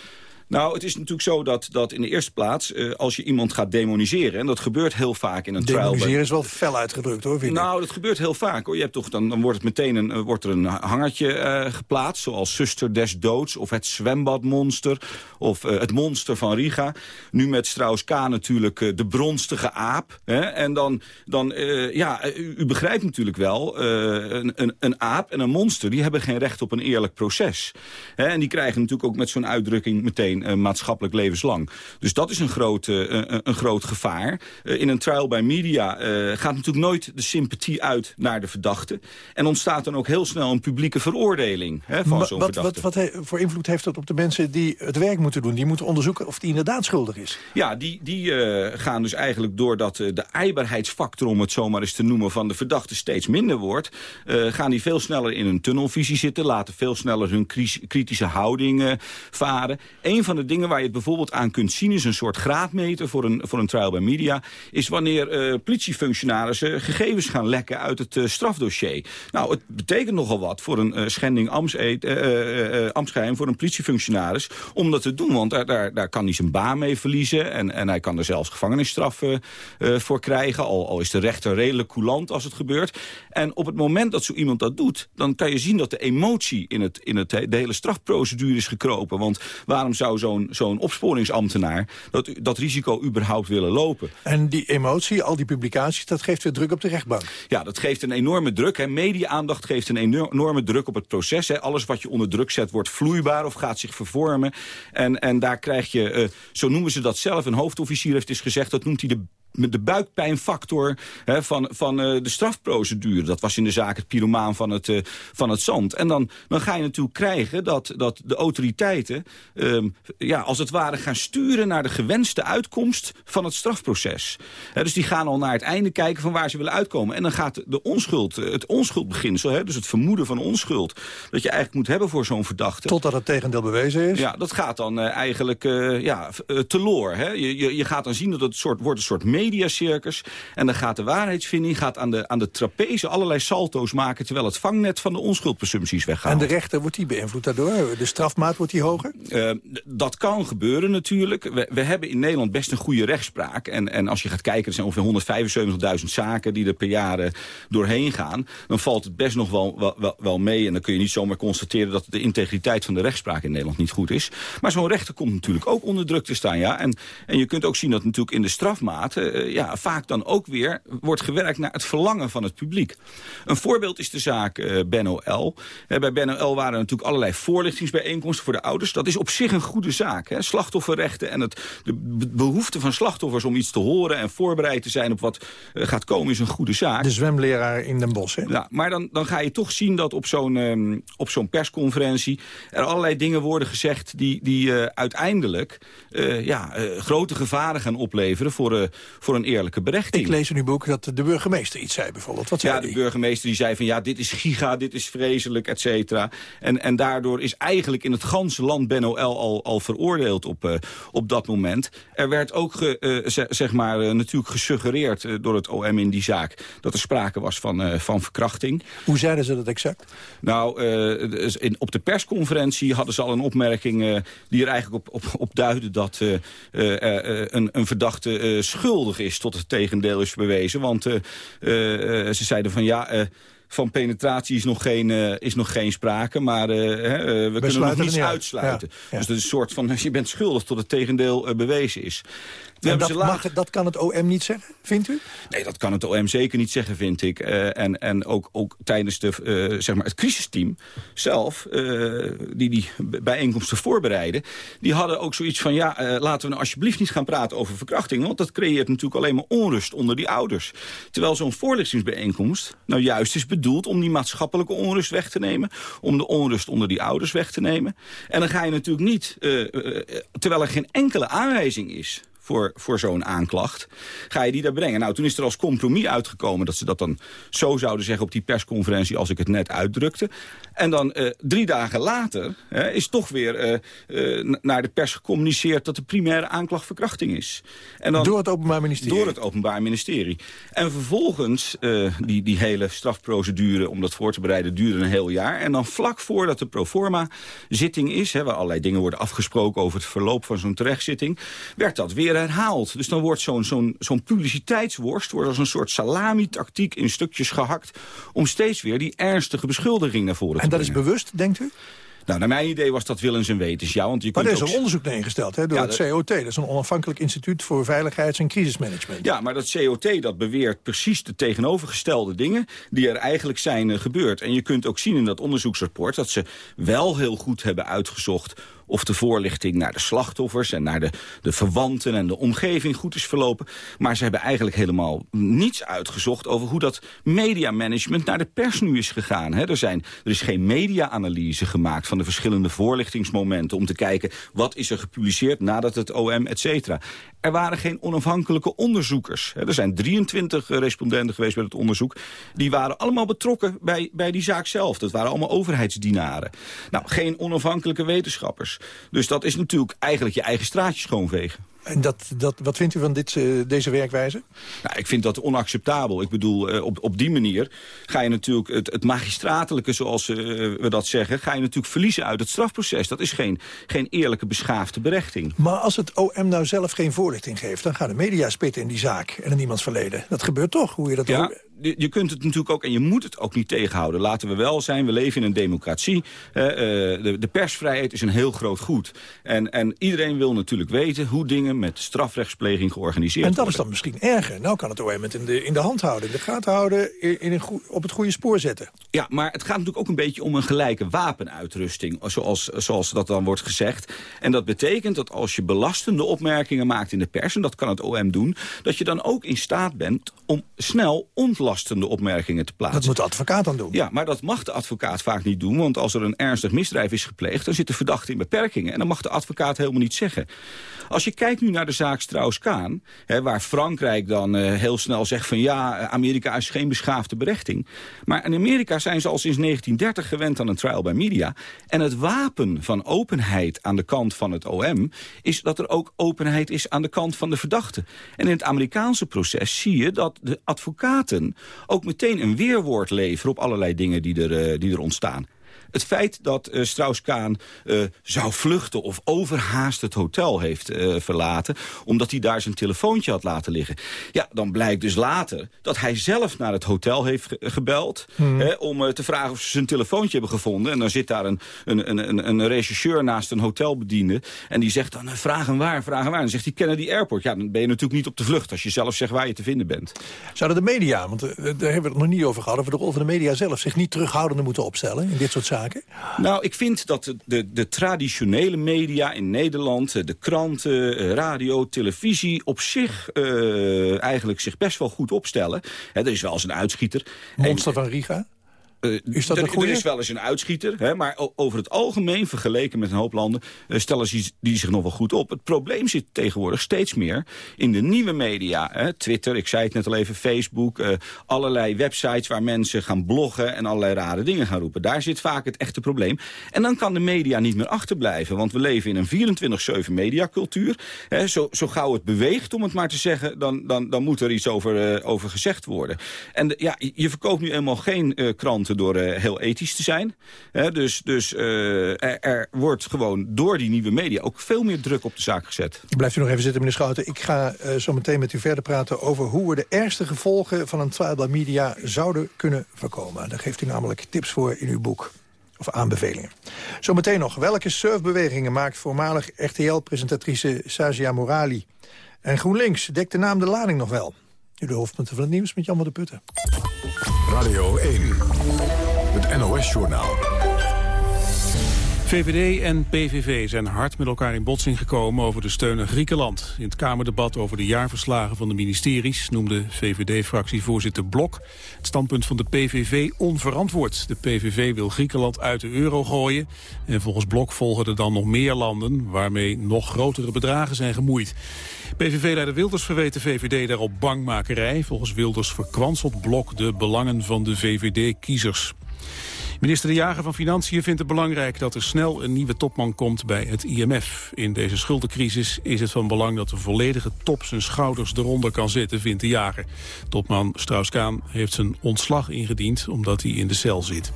Speaker 21: Nou, het is natuurlijk zo dat, dat in de eerste plaats, uh, als je iemand gaat demoniseren... en dat gebeurt heel vaak in een trial...
Speaker 14: Demoniseren is wel fel uitgedrukt, hoor, vind
Speaker 21: Nou, dat gebeurt heel vaak, hoor. Je hebt toch, dan, dan wordt, het meteen een, uh, wordt er een hangertje uh, geplaatst... zoals Zuster des Doods of het zwembadmonster... of het monster van Riga. Nu met Strauss-K natuurlijk de bronstige aap. Hè? En dan, dan ja, u, u, begrijpt natuurlijk wel... een, een, een, aap en een monster, die hebben geen recht op een eerlijk proces. Hè? En die krijgen natuurlijk ook met zo'n uitdrukking meteen uh, maatschappelijk levenslang. Dus dat is een groot, uh, een, een, groot gevaar. In een trial by media gaat natuurlijk nooit de sympathie uit naar de verdachte. En ontstaat dan ook heel snel een publieke veroordeling hè, van zo'n verdachte.
Speaker 14: Wat, wat voor invloed heeft dat op de mensen die het werk moeten doen? Die moeten onderzoeken of die inderdaad schuldig is.
Speaker 21: Ja, die, die gaan dus eigenlijk doordat de eibaarheidsfactor, om het zomaar eens te noemen, van de verdachte steeds minder wordt, gaan die veel sneller in een tunnelvisie zitten, laten veel sneller hun kritische houding varen. Een van de dingen waar je het bijvoorbeeld aan kunt zien... is een soort graadmeter voor een, voor een trial by media... is wanneer uh, politiefunctionarissen gegevens gaan lekken uit het uh, strafdossier. Nou, het betekent nogal wat voor een uh, schending ambtsgeheim... voor een politiefunctionaris om dat te doen. Want daar, daar, daar kan hij zijn baan mee verliezen... en, en hij kan er zelfs gevangenisstraf voor krijgen... Al, al is de rechter redelijk coulant als het gebeurt. En op het moment dat zo iemand dat doet... dan kan je zien dat de emotie in, het, in het, de hele strafprocedure is gekropen. Want waarom zou zou zo'n opsporingsambtenaar dat, dat risico überhaupt willen lopen.
Speaker 14: En die emotie, al die publicaties, dat geeft weer druk op de rechtbank.
Speaker 21: Ja, dat geeft een enorme druk. Media-aandacht geeft een enorme druk op het proces. Hè. Alles wat je onder druk zet wordt vloeibaar of gaat zich vervormen. En, en daar krijg je, uh, zo noemen ze dat zelf, een hoofdofficier heeft eens gezegd... dat noemt hij de de buikpijnfactor hè, van, van uh, de strafprocedure. Dat was in de zaak het pyromaan van het, uh, van het zand. En dan, dan ga je natuurlijk krijgen dat, dat de autoriteiten... Um, ja, als het ware gaan sturen naar de gewenste uitkomst van het strafproces. Hè, dus die gaan al naar het einde kijken van waar ze willen uitkomen. En dan gaat de onschuld, eh, het onschuldbeginsel, hè, dus het vermoeden van onschuld... dat je eigenlijk moet hebben voor zo'n verdachte.
Speaker 14: Totdat het tegendeel bewezen is?
Speaker 21: Ja, dat gaat dan uh, eigenlijk ja, teloor. Hè. Je, je, je gaat dan zien dat het soort, wordt een soort mediacircus. En dan gaat de waarheidsvinding gaat aan, de, aan de trapeze allerlei salto's maken... terwijl het vangnet van de onschuldpresumpties weggaat.
Speaker 14: En de rechter, wordt die beïnvloed daardoor? De strafmaat, wordt die hoger?
Speaker 21: Uh, dat kan gebeuren natuurlijk. We, we, hebben in Nederland best een goede rechtspraak. En, en als je gaat kijken, er zijn ongeveer 175.000 zaken... die er per jaar doorheen gaan. Dan valt het best nog wel, wel, wel mee. En dan kun je niet zomaar constateren... dat de integriteit van de rechtspraak in Nederland niet goed is. Maar zo'n rechter komt natuurlijk ook onder druk te staan. Ja? En, en je kunt ook zien dat natuurlijk in de strafmaat uh, ja, vaak dan ook weer wordt gewerkt naar het verlangen van het publiek. Een voorbeeld is de zaak uh, Benno L. Uh, bij Benno L waren natuurlijk allerlei voorlichtingsbijeenkomsten voor de ouders. Dat is op zich een goede zaak. Hè? Slachtofferrechten en het, de behoefte van slachtoffers om iets te horen... en voorbereid te zijn op wat gaat komen is een goede zaak.
Speaker 14: De zwemleraar in Den Bosch, hè?
Speaker 21: Ja, maar dan, dan ga je toch zien dat op zo'n um, op zo'n persconferentie... er allerlei dingen worden gezegd die, die uiteindelijk ja, grote gevaren gaan opleveren... voor, voor een eerlijke berechting.
Speaker 14: Ik lees in uw boek dat de burgemeester iets zei bijvoorbeeld. Wat zei
Speaker 21: ja, de burgemeester die zei van ja, dit is giga, dit is vreselijk, et cetera. En, en daardoor is eigenlijk in het ganse land Ben OL al, al veroordeeld op, uh, op dat moment. Er werd ook ge, uh, zeg maar uh, natuurlijk gesuggereerd door het OM in die zaak... dat er sprake was van, van verkrachting.
Speaker 14: Hoe zeiden ze dat exact?
Speaker 21: Nou, in, op de persconferentie hadden ze al een opmerking... die er eigenlijk op, op, op duidde dat een, een verdachte schuld schuldig is tot het tegendeel is bewezen. Want uh, uh, ze zeiden van ja van penetratie is nog geen, uh, is nog geen sprake. Maar uh, we, we kunnen nog niets uitsluiten. Ja, Dus dat is een soort van, (laughs) je bent schuldig tot het tegendeel uh, bewezen is.
Speaker 14: Dat, mag, dat, kan het OM niet zeggen, vindt u?
Speaker 21: Nee, dat kan het OM zeker niet zeggen, vind ik. en en ook, ook tijdens de, zeg maar het crisisteam zelf, die die bijeenkomsten voorbereiden... die hadden ook zoiets van, ja, laten we nou alsjeblieft niet gaan praten over verkrachting... want dat creëert natuurlijk alleen maar onrust onder die ouders. Terwijl zo'n voorlichtingsbijeenkomst nou juist is bedoeld om die maatschappelijke onrust weg te nemen. Om de onrust onder die ouders weg te nemen. En dan ga je natuurlijk niet, terwijl er geen enkele aanwijzing is voor, voor zo'n aanklacht. Ga je die daar brengen? Nou, toen is er als compromis uitgekomen dat ze dat dan zo zouden zeggen op die persconferentie als ik het net uitdrukte. En dan uh, drie dagen later hè, is toch weer uh, uh, naar de pers gecommuniceerd dat de primaire aanklacht verkrachting is.
Speaker 14: En dan, door het Openbaar Ministerie?
Speaker 21: Door het Openbaar Ministerie. En vervolgens, die, die hele strafprocedure om dat voor te bereiden duurde een heel jaar. En dan vlak voordat de proforma zitting is, hè, waar allerlei dingen worden afgesproken over het verloop van zo'n terechtzitting, werd dat weer herhaald. Dus dan wordt zo'n zo'n zo'n publiciteitsworst wordt als een soort salami-tactiek in stukjes gehakt... om steeds weer die ernstige beschuldiging naar voren te
Speaker 14: En dat is bewust, denkt u?
Speaker 21: Nou, naar mijn idee was dat willens en wetens, ja. Want je
Speaker 14: maar
Speaker 21: er
Speaker 14: is ook... een onderzoek naar ingesteld hè, door het COT. Dat is een onafhankelijk instituut voor veiligheids- en crisismanagement.
Speaker 21: Ja, maar dat COT dat beweert precies de tegenovergestelde dingen... die er eigenlijk zijn uh, gebeurd. En je kunt ook zien in dat onderzoeksrapport... dat ze wel heel goed hebben uitgezocht of de voorlichting naar de slachtoffers en naar de, de verwanten en de omgeving goed is verlopen. Maar ze hebben eigenlijk helemaal niets uitgezocht over hoe dat mediamanagement naar de pers nu is gegaan. er, zijn, er is geen media-analyse gemaakt van de verschillende voorlichtingsmomenten om te kijken wat is er gepubliceerd nadat het OM, et cetera. Er waren geen onafhankelijke onderzoekers. Er zijn 23 respondenten geweest bij het onderzoek. Die waren allemaal betrokken bij, bij die zaak zelf. Dat waren allemaal overheidsdienaren. Nou, geen onafhankelijke wetenschappers. Dus dat is natuurlijk eigenlijk je eigen straatje schoonvegen.
Speaker 14: En dat, dat, wat vindt u van dit, uh, deze werkwijze?
Speaker 21: Nou, ik vind dat onacceptabel. Ik bedoel, uh, op, op die manier ga je natuurlijk het, het magistratelijke, zoals uh, we dat zeggen... ga je natuurlijk verliezen uit het strafproces. Dat is geen, geen eerlijke, beschaafde berechting.
Speaker 14: Maar als het OM nou zelf geen voorlichting geeft... dan gaan de media spitten in die zaak en in iemands verleden. Dat gebeurt toch, hoe je dat...
Speaker 21: Ja, je kunt het natuurlijk ook, en je moet het ook niet tegenhouden. Laten we wel zijn, we leven in een democratie. de, de persvrijheid is een heel groot goed. En, en iedereen wil natuurlijk weten hoe dingen met strafrechtspleging georganiseerd
Speaker 14: En dat
Speaker 21: worden.
Speaker 14: is dan misschien erger. Nou kan het OM het in de, in de hand houden, in de gaten houden, in, in een op het goede spoor zetten.
Speaker 21: Ja, maar het gaat natuurlijk ook een beetje om een gelijke wapenuitrusting, zoals, zoals dat dan wordt gezegd. En dat betekent dat als je belastende opmerkingen maakt in de pers, en dat kan het OM doen, dat je dan ook in staat bent om snel ontlastende opmerkingen te plaatsen.
Speaker 14: Dat moet de advocaat dan doen.
Speaker 21: Ja, maar dat mag de advocaat vaak niet doen, want als er een ernstig misdrijf is gepleegd, dan zit de verdachte in beperkingen. En dan mag de advocaat helemaal niet zeggen. Als je kijkt naar de zaak Strauss-Kaan... waar Frankrijk dan uh, heel snel zegt van ja, Amerika is geen beschaafde berechting. Maar in Amerika zijn ze al sinds 1930 gewend aan een trial by media. En het wapen van openheid aan de kant van het OM... is dat er ook openheid is aan de kant van de verdachte. En in het Amerikaanse proces zie je dat de advocaten... ook meteen een weerwoord leveren op allerlei dingen die er, uh, die er ontstaan. Het feit dat uh, Strauss-Kaan uh, zou vluchten of overhaast het hotel heeft uh, verlaten... omdat hij daar zijn telefoontje had laten liggen. Ja, dan blijkt dus later dat hij zelf naar het hotel heeft ge gebeld... Hmm. Hè, om te vragen of ze zijn telefoontje hebben gevonden. En dan zit daar een, een, een, een rechercheur naast een hotelbediende... en die zegt dan, vraag hem waar, vraag hem waar. En dan zegt hij, Kennedy Airport. Ja, dan ben je natuurlijk niet op de vlucht als je zelf zegt waar je te vinden bent.
Speaker 14: Zouden de media, want daar hebben we het nog niet over gehad... over de rol van de media zelf zich niet terughoudender moeten opstellen in dit soort zaken?
Speaker 21: Nou, ik vind dat de, de, de, traditionele media in Nederland... de kranten, radio, televisie... op zich uh, eigenlijk zich best wel goed opstellen. He, er is wel eens een uitschieter.
Speaker 14: Monster en, van Riga?
Speaker 21: Uh, is dat een goede? Er is wel eens een uitschieter, hè, maar over het algemeen vergeleken met een hoop landen uh, stellen ze die zich nog wel goed op. Het probleem zit tegenwoordig steeds meer in de nieuwe media. Hè, Twitter, ik zei het net al even, Facebook, uh, allerlei websites waar mensen gaan bloggen en allerlei rare dingen gaan roepen. Daar zit vaak het echte probleem. En dan kan de media niet meer achterblijven, want we leven in een 24-7 mediacultuur. Hè, zo, zo gauw het beweegt, om het maar te zeggen, dan, dan, dan moet er iets over, over gezegd worden. En de, ja, je verkoopt nu eenmaal geen krant door heel ethisch te zijn. dus dus er, er, wordt gewoon door die nieuwe media ook veel meer druk op de zaak gezet.
Speaker 14: Blijft u nog even zitten, meneer Schouten. Ik ga zo meteen met u verder praten over hoe we de ergste gevolgen van een trial by media zouden kunnen voorkomen. Daar geeft u namelijk tips voor in uw boek. Of aanbevelingen. Zometeen nog. Welke surfbewegingen maakt voormalig RTL-presentatrice Sajia Morali? En GroenLinks, dekt de naam de lading nog wel? Nu de hoofdpunten van het nieuws met Jan van de Putten.
Speaker 1: Radio 1, het NOS-journaal.
Speaker 2: VVD en PVV zijn hard met elkaar in botsing gekomen over de steun aan Griekenland. In het Kamerdebat over de jaarverslagen van de ministeries noemde VVD-fractievoorzitter Blok het standpunt van de PVV onverantwoord. De PVV wil Griekenland uit de euro gooien en volgens Blok volgen er dan nog meer landen waarmee nog grotere bedragen zijn gemoeid. PVV-leider Wilders verweet de VVD daarop bangmakerij. Volgens Wilders verkwanselt Blok de belangen van de VVD-kiezers. Minister De Jager van Financiën vindt het belangrijk dat er snel een nieuwe topman komt bij het IMF. In deze schuldencrisis is het van belang dat de volledige top zijn schouders eronder kan zetten, vindt De Jager. Topman Strauss-Kaan heeft zijn ontslag ingediend omdat hij in de cel zit.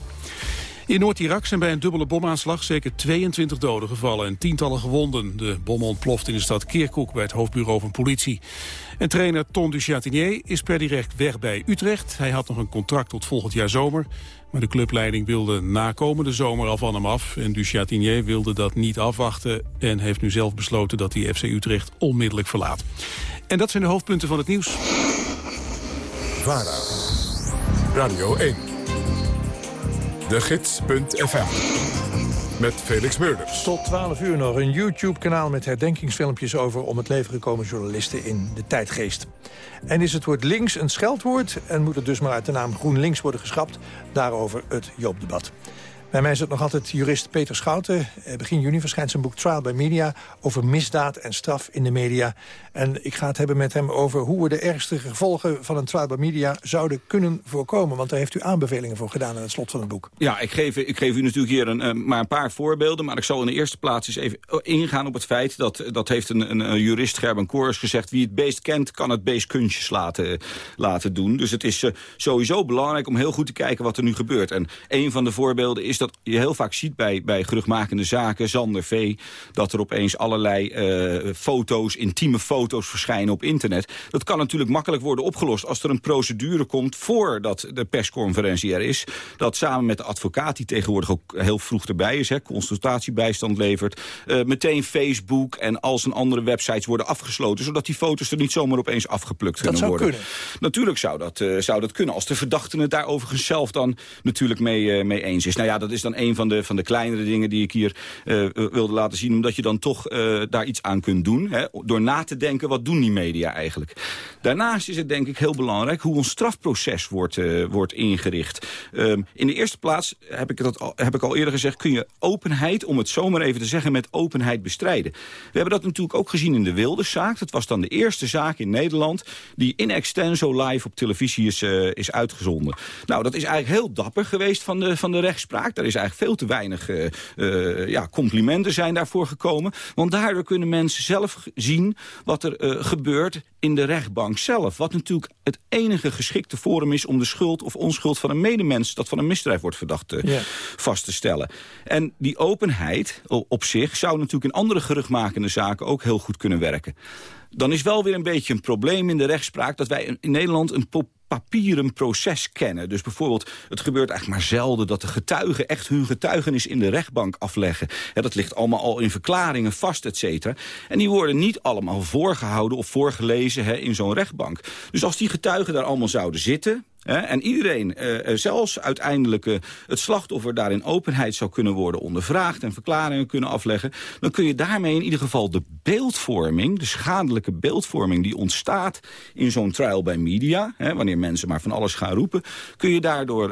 Speaker 2: In Noord-Irak zijn bij een dubbele bomaanslag zeker 22 doden gevallen en tientallen gewonden. De bom ontploft in de stad Kirkuk bij het hoofdbureau van politie. En trainer Ton Duchatinier is per direct weg bij Utrecht. Hij had nog een contract tot volgend jaar zomer. Maar de clubleiding wilde na komende zomer al van hem af. En Duchatinier wilde dat niet afwachten en heeft nu zelf besloten dat hij FC Utrecht onmiddellijk verlaat. En dat zijn de hoofdpunten van het nieuws.
Speaker 1: VARA, Radio 1, de gids.fm met Felix Meurders.
Speaker 14: Tot 12 uur nog een YouTube-kanaal met herdenkingsfilmpjes over... om het leven gekomen journalisten in de tijdgeest. En is het woord links een scheldwoord... en moet het dus maar uit de naam GroenLinks worden geschrapt? Daarover het Joop-debat. Bij mij zit nog altijd jurist Peter Schouten. Eh, begin juni verschijnt zijn boek Trial by Media... over misdaad en straf in de media. En ik ga het hebben met hem over hoe we de ergste gevolgen... van een trial by media zouden kunnen voorkomen. Want daar heeft u aanbevelingen voor gedaan aan het slot van het boek.
Speaker 21: Ja, ik geef, ik geef u natuurlijk hier een, eh, maar een paar voorbeelden. Maar ik zal in de eerste plaats eens even ingaan op het feit... dat, dat heeft een, een, jurist, Gerben Koors, gezegd... wie het beest kent, kan het beest kunstjes laten, laten doen. Dus het is sowieso belangrijk om heel goed te kijken wat er nu gebeurt. En een van de voorbeelden is dat je heel vaak ziet bij, bij geruchtmakende zaken, Zander V... dat er opeens allerlei uh, foto's, intieme foto's verschijnen op internet. Dat kan natuurlijk makkelijk worden opgelost als er een procedure komt... voordat de persconferentie er is. Dat samen met de advocaat, die tegenwoordig ook heel vroeg erbij is... Hè, consultatiebijstand levert, uh, meteen Facebook en al zijn andere websites worden afgesloten... zodat die foto's er niet zomaar opeens afgeplukt kunnen worden.
Speaker 14: Kunnen.
Speaker 21: Natuurlijk zou dat, uh, zou dat kunnen, als de verdachte het daar overigens zelf dan natuurlijk mee, mee eens is. Nou ja, dat is dan een van de, van de kleinere dingen die ik hier uh, wilde laten zien. Omdat je dan toch uh, daar iets aan kunt doen. Hè, door na te denken, wat doen die media eigenlijk? Daarnaast is het denk ik heel belangrijk hoe ons strafproces wordt, uh, wordt ingericht. Um, in de eerste plaats, heb ik, dat al, heb ik al eerder gezegd... kun je openheid, om het zomaar even te zeggen, met openheid bestrijden. We hebben dat natuurlijk ook gezien in de Wilderszaak. Dat was dan de eerste zaak in Nederland... die in extenso live op televisie is, is uitgezonden. Nou, dat is eigenlijk heel dapper geweest van de, van de rechtspraak. Daar is eigenlijk veel te weinig uh, ja, complimenten zijn daarvoor gekomen. Want daardoor kunnen mensen zelf zien wat er uh, gebeurt in de rechtbank zelf. Wat natuurlijk het enige geschikte forum is om de schuld of onschuld van een medemens... dat van een misdrijf wordt verdacht vast te stellen. En die openheid op zich zou natuurlijk in andere geruchtmakende zaken ook heel goed kunnen werken. Dan is wel weer een beetje een probleem in de rechtspraak... dat wij in Nederland een papieren proces kennen. Dus bijvoorbeeld, het gebeurt eigenlijk maar zelden... dat de getuigen echt hun getuigenis in de rechtbank afleggen. Dat ligt allemaal al in verklaringen vast, et cetera. En die worden niet allemaal voorgehouden of voorgelezen in zo'n rechtbank. Dus als die getuigen daar allemaal zouden zitten... En iedereen, eh, zelfs uiteindelijk eh, het slachtoffer daar in openheid zou kunnen worden ondervraagd en verklaringen kunnen afleggen, dan kun je daarmee in ieder geval de beeldvorming, de schadelijke beeldvorming die ontstaat in zo'n trial by media, wanneer mensen maar van alles gaan roepen, kun je daardoor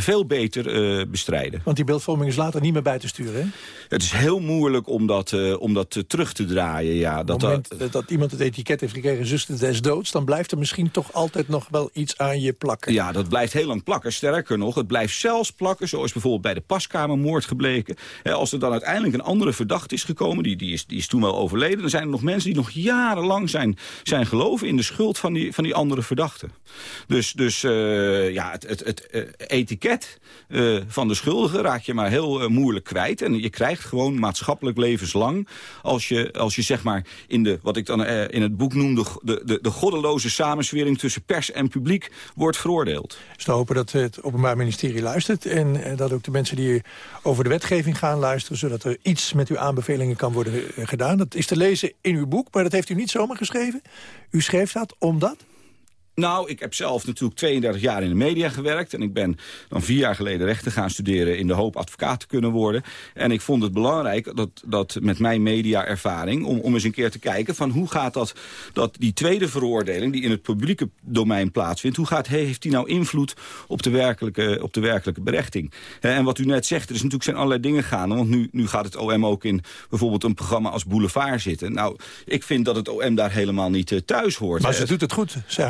Speaker 21: veel beter bestrijden.
Speaker 14: Want die beeldvorming is later niet meer bij te sturen, hè?
Speaker 21: Het is heel moeilijk om dat, om dat terug te draaien, ja.
Speaker 14: Dat, Op het moment dat, dat iemand het etiket heeft gekregen, zuster des doods, dan blijft er misschien toch altijd nog wel iets aan je plakken.
Speaker 21: Ja, dat blijft heel lang plakken. Sterker nog, het blijft zelfs plakken, zoals bijvoorbeeld bij de paskamermoord gebleken. als er dan uiteindelijk een andere verdachte is gekomen, die, die, is, die is toen wel overleden... dan zijn er nog mensen die nog jarenlang zijn, zijn geloven in de schuld van die, van die andere verdachte. Dus, dus ja, het, het, het etiket van de schuldige raak je maar heel moeilijk kwijt. En je krijgt gewoon maatschappelijk levenslang... als je, als je zeg maar in de, wat ik dan in het boek noemde... de, de, de goddeloze samenswering tussen pers en publiek wordt veroordeeld.
Speaker 14: Dus te hopen dat het Openbaar Ministerie luistert... en eh, dat ook de mensen die over de wetgeving gaan luisteren... zodat er iets met uw aanbevelingen kan worden eh, gedaan. Dat is te lezen in uw boek, maar dat heeft u niet zomaar geschreven. U schreef dat omdat...
Speaker 21: Nou, ik heb zelf natuurlijk 32 jaar in de media gewerkt. En ik ben dan vier jaar geleden rechten gaan studeren... in de hoop advocaat te kunnen worden. En ik vond het belangrijk dat, dat met mijn media-ervaring... Om, om eens een keer te kijken van hoe gaat dat, dat die tweede veroordeling... die in het publieke domein plaatsvindt... hoe gaat, heeft die nou invloed op de werkelijke, op de werkelijke berechting? En wat u net zegt, er is natuurlijk zijn allerlei dingen gaande. Want nu, nu gaat het OM ook in bijvoorbeeld een programma als Boulevard zitten. Nou, ik vind dat het OM daar helemaal niet uh, thuis hoort.
Speaker 14: Maar ze doet het goed, zei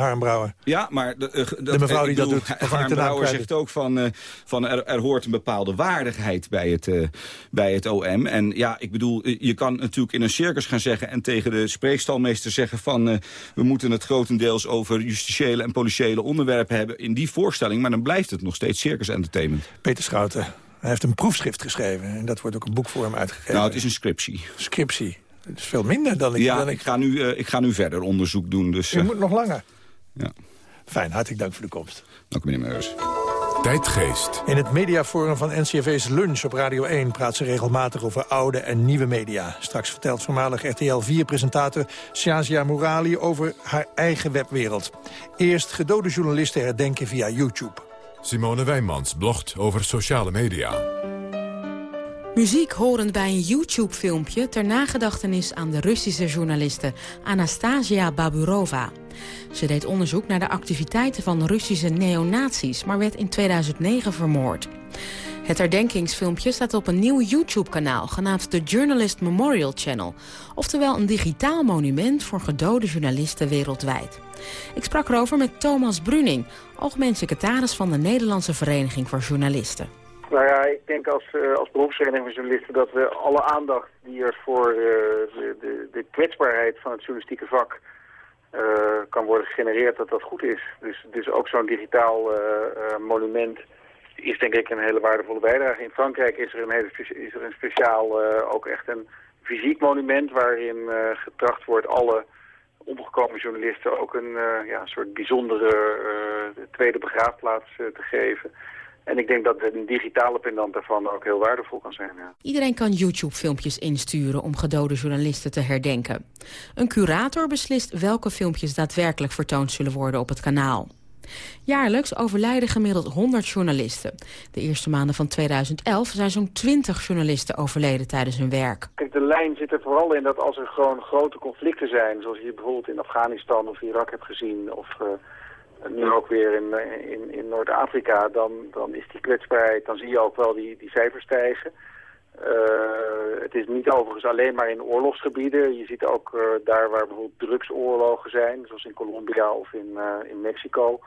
Speaker 21: Ja, maar de, uh,
Speaker 14: de mevrouw die dat doet.
Speaker 21: Harm Brouwer zegt ook van, uh, van er, er, hoort een bepaalde waardigheid bij het, uh, bij het OM. En ja, ik bedoel, je kan natuurlijk in een circus gaan zeggen... en tegen de spreekstalmeester zeggen van... we moeten het grotendeels over justitiële en politiële onderwerpen hebben... in die voorstelling, maar dan blijft het nog steeds circus entertainment.
Speaker 14: Peter Schouten, hij heeft een proefschrift geschreven... en dat wordt ook een boek voor hem uitgegeven.
Speaker 21: Nou, het is een scriptie.
Speaker 14: Scriptie. Het is veel minder dan ik...
Speaker 21: Ja,
Speaker 14: dan
Speaker 21: ik, ga nu, ik ga nu verder onderzoek doen. Dus,
Speaker 14: U moet nog langer.
Speaker 21: Ja.
Speaker 14: Fijn, hartelijk dank voor de komst.
Speaker 21: Dank meneer Meus.
Speaker 1: Tijdgeest.
Speaker 14: In het mediaforum van NCRV's Lunch op Radio 1 praat ze regelmatig over oude en nieuwe media. Straks vertelt voormalig RTL 4-presentator Shazia Morali over haar eigen webwereld. Eerst gedode journalisten herdenken via YouTube.
Speaker 1: Simone Wijnmans blogt over sociale media.
Speaker 22: Muziek horend bij een YouTube-filmpje ter nagedachtenis aan de Russische journaliste Anastasia Baburova. Ze deed onderzoek naar de activiteiten van Russische neonazies, maar werd in 2009 vermoord. Het herdenkingsfilmpje staat op een nieuw YouTube-kanaal... genaamd de Journalist Memorial Channel. Oftewel een digitaal monument voor gedode journalisten wereldwijd. Ik sprak erover met Thomas Bruning, algemeen secretaris van de Nederlandse Vereniging voor Journalisten.
Speaker 23: Nou ja, ik denk als, uh, als beroepsvereniging van journalisten dat we alle aandacht die er voor uh, de, de, de, kwetsbaarheid van het journalistieke vak uh, kan worden gegenereerd, dat dat goed is. Dus, dus ook zo'n digitaal monument is denk ik een hele waardevolle bijdrage. In Frankrijk is er een, hele, is er een speciaal, ook echt een fysiek monument waarin getracht wordt alle omgekomen journalisten ook een ja, soort bijzondere tweede begraafplaats te geven. En ik denk dat een digitale pendant daarvan ook heel waardevol kan zijn. Ja.
Speaker 22: Iedereen kan YouTube-filmpjes insturen om gedode journalisten te herdenken. Een curator beslist welke filmpjes daadwerkelijk vertoond zullen worden op het kanaal. Jaarlijks overlijden gemiddeld 100 journalisten. De eerste maanden van 2011 zijn zo'n 20 journalisten overleden tijdens hun werk.
Speaker 23: Kijk, de lijn zit er vooral in dat als er gewoon grote conflicten zijn... zoals je bijvoorbeeld in Afghanistan of Irak hebt gezien... of uh, nu ook weer in, eh, in, in Noord-Afrika, dan, dan is die kwetsbaarheid, dan zie je ook wel die, die cijfers stijgen. Uh, het is niet overigens alleen maar in oorlogsgebieden. Je ziet ook uh, daar waar bijvoorbeeld drugsoorlogen zijn, zoals in Colombia of in, in Mexico,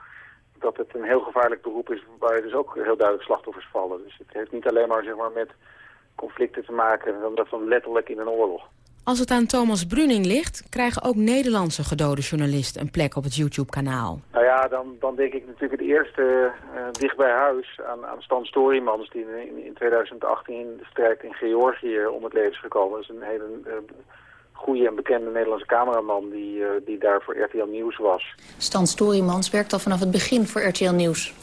Speaker 23: dat het een heel gevaarlijk beroep is waar dus ook heel duidelijk slachtoffers vallen. Dus het heeft niet alleen maar, zeg maar met conflicten te maken, dan letterlijk in een oorlog.
Speaker 22: Als het aan Thomas Bruning ligt, krijgen ook Nederlandse gedode journalisten een plek op het YouTube-kanaal.
Speaker 23: Nou ja, dan, dan denk ik natuurlijk het eerste uh, dicht bij huis aan, aan Stan Storymans... die in, in 2018 de strijd in Georgië om het leven is gekomen. Dat is een hele uh, goede en bekende Nederlandse cameraman die, uh, die daar voor RTL Nieuws was.
Speaker 24: Stan Storymans werkt al vanaf het begin voor RTL Nieuws.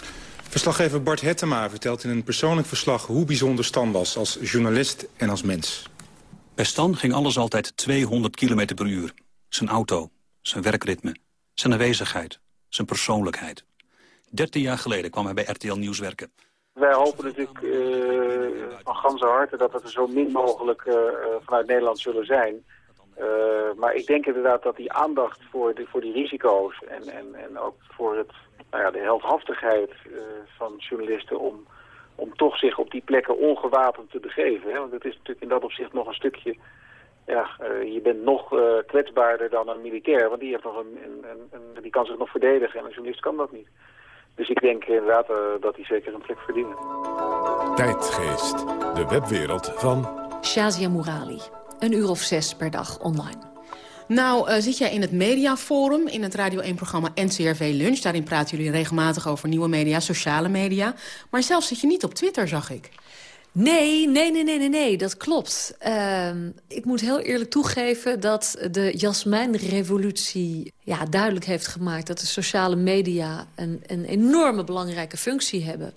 Speaker 25: Verslaggever Bart Hettema vertelt in een persoonlijk verslag hoe bijzonder Stan was als journalist en als mens.
Speaker 26: Bij Stan ging alles altijd 200 km per uur. Zijn auto, zijn werkritme, zijn aanwezigheid, zijn persoonlijkheid. 13 jaar geleden kwam hij bij RTL Nieuws werken.
Speaker 23: Wij hopen natuurlijk uh, van ganse harte dat er zo min mogelijk uh, vanuit Nederland zullen zijn. Maar ik denk inderdaad dat die aandacht voor, de, voor die risico's en, en, en ook voor het, nou ja, de heldhaftigheid van journalisten om om toch zich op die plekken ongewapend te begeven. Hè? Want het is natuurlijk in dat opzicht nog een stukje... Ja, uh, je bent nog uh, kwetsbaarder dan een militair, want die, heeft nog een, een, een, die kan zich nog verdedigen en een journalist kan dat niet. Dus ik denk inderdaad dat die zeker een plek verdienen.
Speaker 1: Tijdgeest, de webwereld van...
Speaker 27: Shazia Murali, een uur of zes per dag online.
Speaker 22: Nou, uh, zit jij in het Mediaforum, in het Radio 1-programma NCRV Lunch. Daarin praten jullie regelmatig over nieuwe media, sociale media. Maar zelf zit je niet op Twitter, zag ik.
Speaker 27: Nee, nee, nee, nee, nee, dat klopt. Uh, ik moet heel eerlijk toegeven dat de Jasmijn-revolutie... Ja, duidelijk heeft gemaakt dat de sociale media een, een enorme belangrijke functie hebben.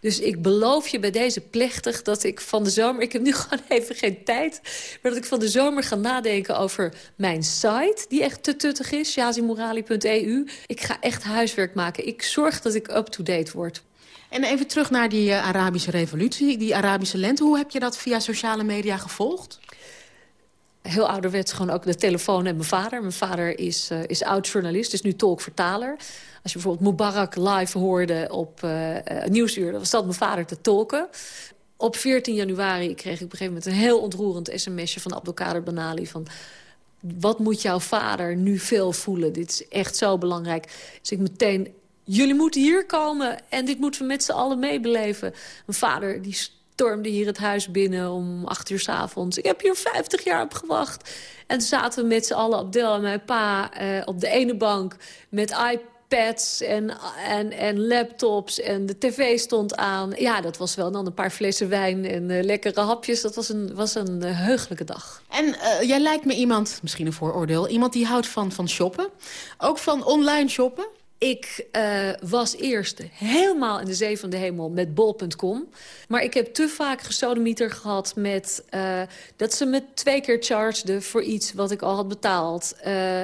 Speaker 27: Dus ik beloof je bij deze plechtig dat ik van de zomer... ik heb nu (laughs) gewoon even geen tijd... maar dat ik van de zomer ga nadenken over mijn site... die echt te tuttig is, jazimorali.eu. Ik ga echt huiswerk maken. Ik zorg dat ik up-to-date word.
Speaker 22: En even terug naar die uh, Arabische revolutie, die Arabische lente. Hoe heb je dat via sociale media gevolgd?
Speaker 27: Heel ouderwets gewoon ook de telefoon en mijn vader. Mijn vader is, uh, is oud-journalist, is nu tolk-vertaler. Als je bijvoorbeeld Mubarak live hoorde op uh, Nieuwsuur... dan dat mijn vader te tolken. Op 14 januari kreeg ik op een gegeven moment... een heel ontroerend sms'je van Abdelkader Banali... van wat moet jouw vader nu veel voelen? Dit is echt zo belangrijk. Dus ik meteen jullie moeten hier komen en dit moeten we met z'n allen meebeleven. Mijn vader die stormde hier het huis binnen om acht uur s avonds. Ik heb hier 50 jaar op gewacht. En zaten we met z'n allen, Abdel en mijn pa, eh, op de ene bank... met iPads en, en, en laptops en de tv stond aan. Ja, dat was wel dan een paar flessen wijn en uh, lekkere hapjes. Dat was een, was een uh, heugelijke dag.
Speaker 22: En uh, jij lijkt me iemand, misschien een vooroordeel... iemand die houdt van, van shoppen. Ook van online shoppen.
Speaker 27: Ik uh, was eerst helemaal in de zee van de hemel met bol.com. Maar ik heb te vaak gesodemieter gehad met... Uh, dat ze me twee keer chargeden voor iets wat ik al had betaald. Uh,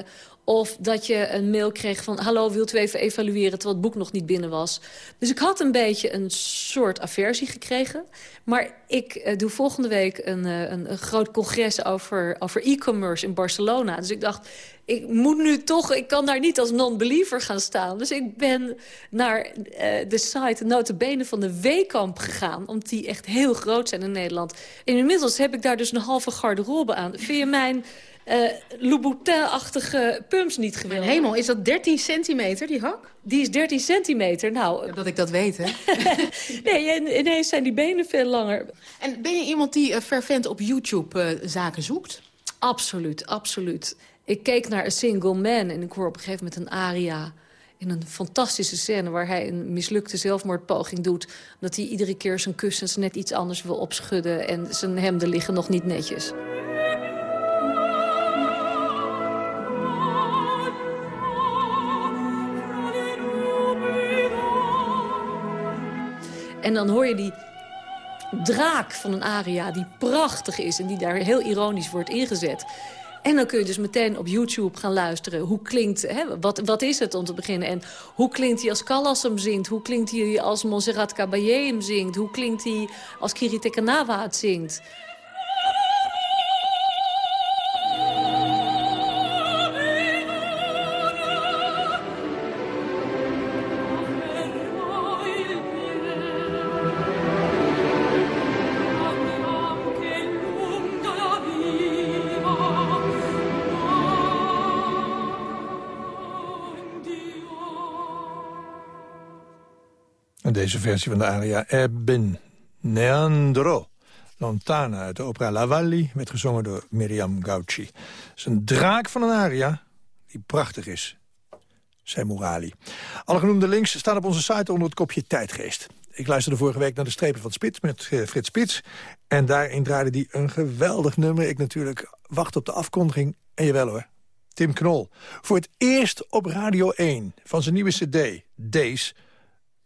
Speaker 27: of dat je een mail kreeg van... hallo, wilt u even evalueren terwijl het boek nog niet binnen was. Dus ik had een beetje een soort aversie gekregen. Maar ik uh, doe volgende week een, uh, een, een, groot congres over, over e-commerce in Barcelona. Dus ik dacht, ik moet nu toch... ik kan daar niet als non-believer gaan staan. Dus ik ben naar uh, de site notabene van de Weekamp gegaan... omdat die echt heel groot zijn in Nederland. En inmiddels heb ik daar dus een halve garderobe aan. Vind je mijn uh, Louboutin-achtige pumps niet gewillig.
Speaker 22: Mijn hemel, is dat 13 centimeter, die hak?
Speaker 27: Die is 13 centimeter, nou...
Speaker 22: Ja, dat ik dat weet, hè? (laughs)
Speaker 27: nee, ineens zijn die benen veel langer.
Speaker 22: En ben je iemand die uh, fervent op YouTube uh, zaken zoekt?
Speaker 27: Absoluut, absoluut. Ik keek naar A Single Man en ik hoor op een gegeven moment een aria... in een fantastische scène waar hij een mislukte zelfmoordpoging doet... dat hij iedere keer zijn kussens net iets anders wil opschudden... en zijn hemden liggen nog niet netjes. En dan hoor je die draak van een aria die prachtig is... en die daar heel ironisch wordt ingezet. En dan kun je dus meteen op YouTube gaan luisteren. Hoe klinkt, hè, wat, wat is het om te beginnen? En hoe klinkt hij als Callas hem zingt? Hoe klinkt hij als Montserrat Caballé hem zingt? Hoe klinkt hij als Kiri Tekanawa het zingt?
Speaker 14: Deze versie van de aria Ebben Neandro. Lontana uit de opera La Valli, werd gezongen door Miriam Gauci. Het is een draak van een aria die prachtig is, zei Morali. Alle genoemde links staan op onze site onder het kopje Tijdgeest. Ik luisterde vorige week naar de strepen van Spits met uh, Frits Spits. En daarin draaide hij een geweldig nummer. Ik natuurlijk wacht op de afkondiging. En jawel hoor, Tim Knol. Voor het eerst op Radio 1 van zijn nieuwe cd, Days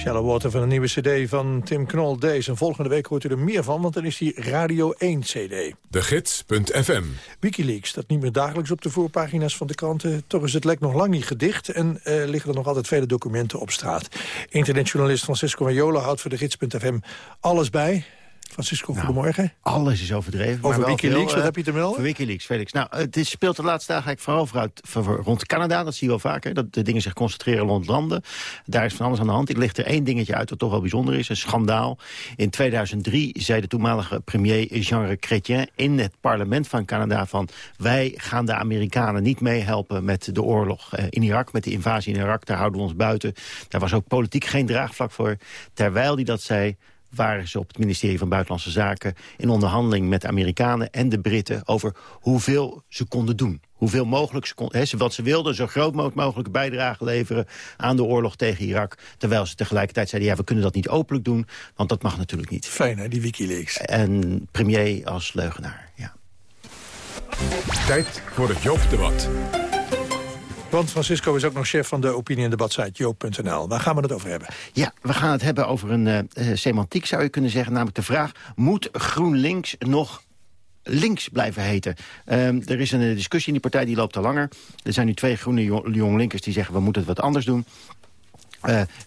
Speaker 14: Shallow Water van een nieuwe cd van Tim Knol Deze. En volgende week hoort u er meer van, want dan is die Radio 1 cd.
Speaker 1: De Gids.fm.
Speaker 14: Wikileaks staat niet meer dagelijks op de voorpagina's van de kranten. Toch is het lek nog lang niet gedicht en eh, liggen er nog altijd vele documenten op straat. Internetjournalist Francisco Majola houdt voor de Gids.fm alles bij. Francisco, goedemorgen.
Speaker 28: Alles is overdreven.
Speaker 14: Over
Speaker 28: maar
Speaker 14: Wikileaks,
Speaker 28: veel,
Speaker 14: wat
Speaker 28: eh,
Speaker 14: heb je te melden?
Speaker 28: Voor Wikileaks, Felix. Nou, het is, speelt de laatste dagen eigenlijk vooral vooruit, voor, voor- rond Canada. Dat zie je wel vaker, dat de dingen zich concentreren rond landen. Daar is van alles aan de hand. Ik licht er één dingetje uit dat toch wel bijzonder is. Een schandaal. In 2003 zei de toenmalige premier Jean Chrétien in het parlement van Canada van... wij gaan de Amerikanen niet meehelpen met de oorlog eh, in Irak, met de invasie in Irak. Daar houden we ons buiten. Daar was ook politiek geen draagvlak voor. Terwijl hij dat zei waren ze op het ministerie van Buitenlandse Zaken... in onderhandeling met de Amerikanen en de Britten... over hoeveel ze konden doen. Hoeveel mogelijk ze konden... He, wat ze wilden, zo groot mo- mogelijke bijdrage leveren... aan de oorlog tegen Irak. Terwijl ze tegelijkertijd zeiden... ja, we kunnen dat niet openlijk doen, want dat mag natuurlijk niet.
Speaker 14: Fijn, hè, die Wikileaks.
Speaker 28: En premier als leugenaar, ja.
Speaker 1: Tijd voor het Joop-debat.
Speaker 14: Want Francisco is ook nog chef van de opinie- en debatsite joop.nl. Waar gaan we het over hebben?
Speaker 28: Ja, we gaan het hebben over een eh, eh, semantiek, zou je kunnen zeggen. Namelijk de vraag, moet GroenLinks nog links blijven heten? Ehm, er is een eh, discussie in die partij, die loopt al langer. Er zijn nu twee groene jo- jonglinkers die zeggen... we moeten het wat anders doen.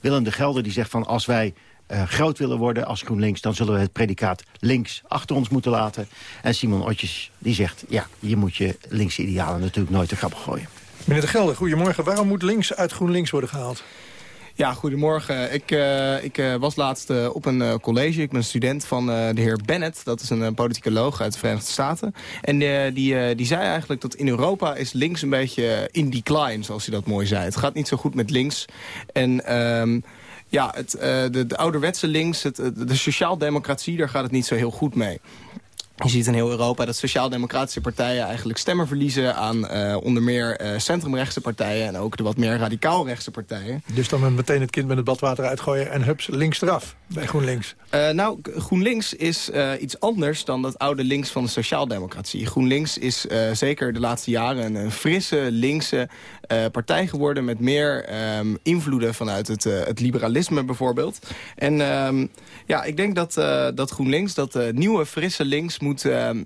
Speaker 28: Willem de Gelder die zegt van als wij groot willen worden als GroenLinks... dan zullen we het predicaat links achter ons moeten laten. En Simon Otjes die zegt... ja, je moet je linkse idealen natuurlijk nooit te grappen gooien.
Speaker 14: Meneer de Gelder, goedemorgen. Waarom moet links uit GroenLinks worden gehaald?
Speaker 29: Ja, goedemorgen. Ik, eh, ik eh, was laatst eh, op een college. Ik ben student van de heer Bennett. Dat is een politicoloog uit de Verenigde Staten. En die, die zei eigenlijk dat in Europa is links een beetje in decline, zoals hij dat mooi zei. Het gaat niet zo goed met links. En... ehm, ja, het, de, de ouderwetse links, het- de sociaaldemocratie, daar gaat het niet zo heel goed mee. Je ziet in heel Europa dat sociaal-democratische partijen eigenlijk stemmen verliezen aan eh, onder meer eh, centrumrechtse partijen en ook de wat meer radicaal-rechtse partijen.
Speaker 14: Dus dan met meteen het kind met het badwater uitgooien en hups, links eraf bij GroenLinks.
Speaker 29: Eh, nou, GroenLinks is iets anders dan dat oude links van de sociaaldemocratie. GroenLinks is zeker de laatste jaren een, een frisse, linkse partij geworden... met meer ehm, invloeden vanuit het, het liberalisme bijvoorbeeld. En ehm, ja, ik denk dat, dat GroenLinks, dat nieuwe, frisse links... moet, ehm,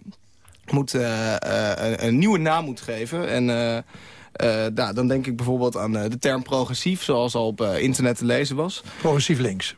Speaker 29: moet eh, eh, een, een nieuwe naam moet geven. En... eh, nou, dan denk ik bijvoorbeeld aan de term progressief, zoals al op internet te lezen was.
Speaker 14: Progressief links.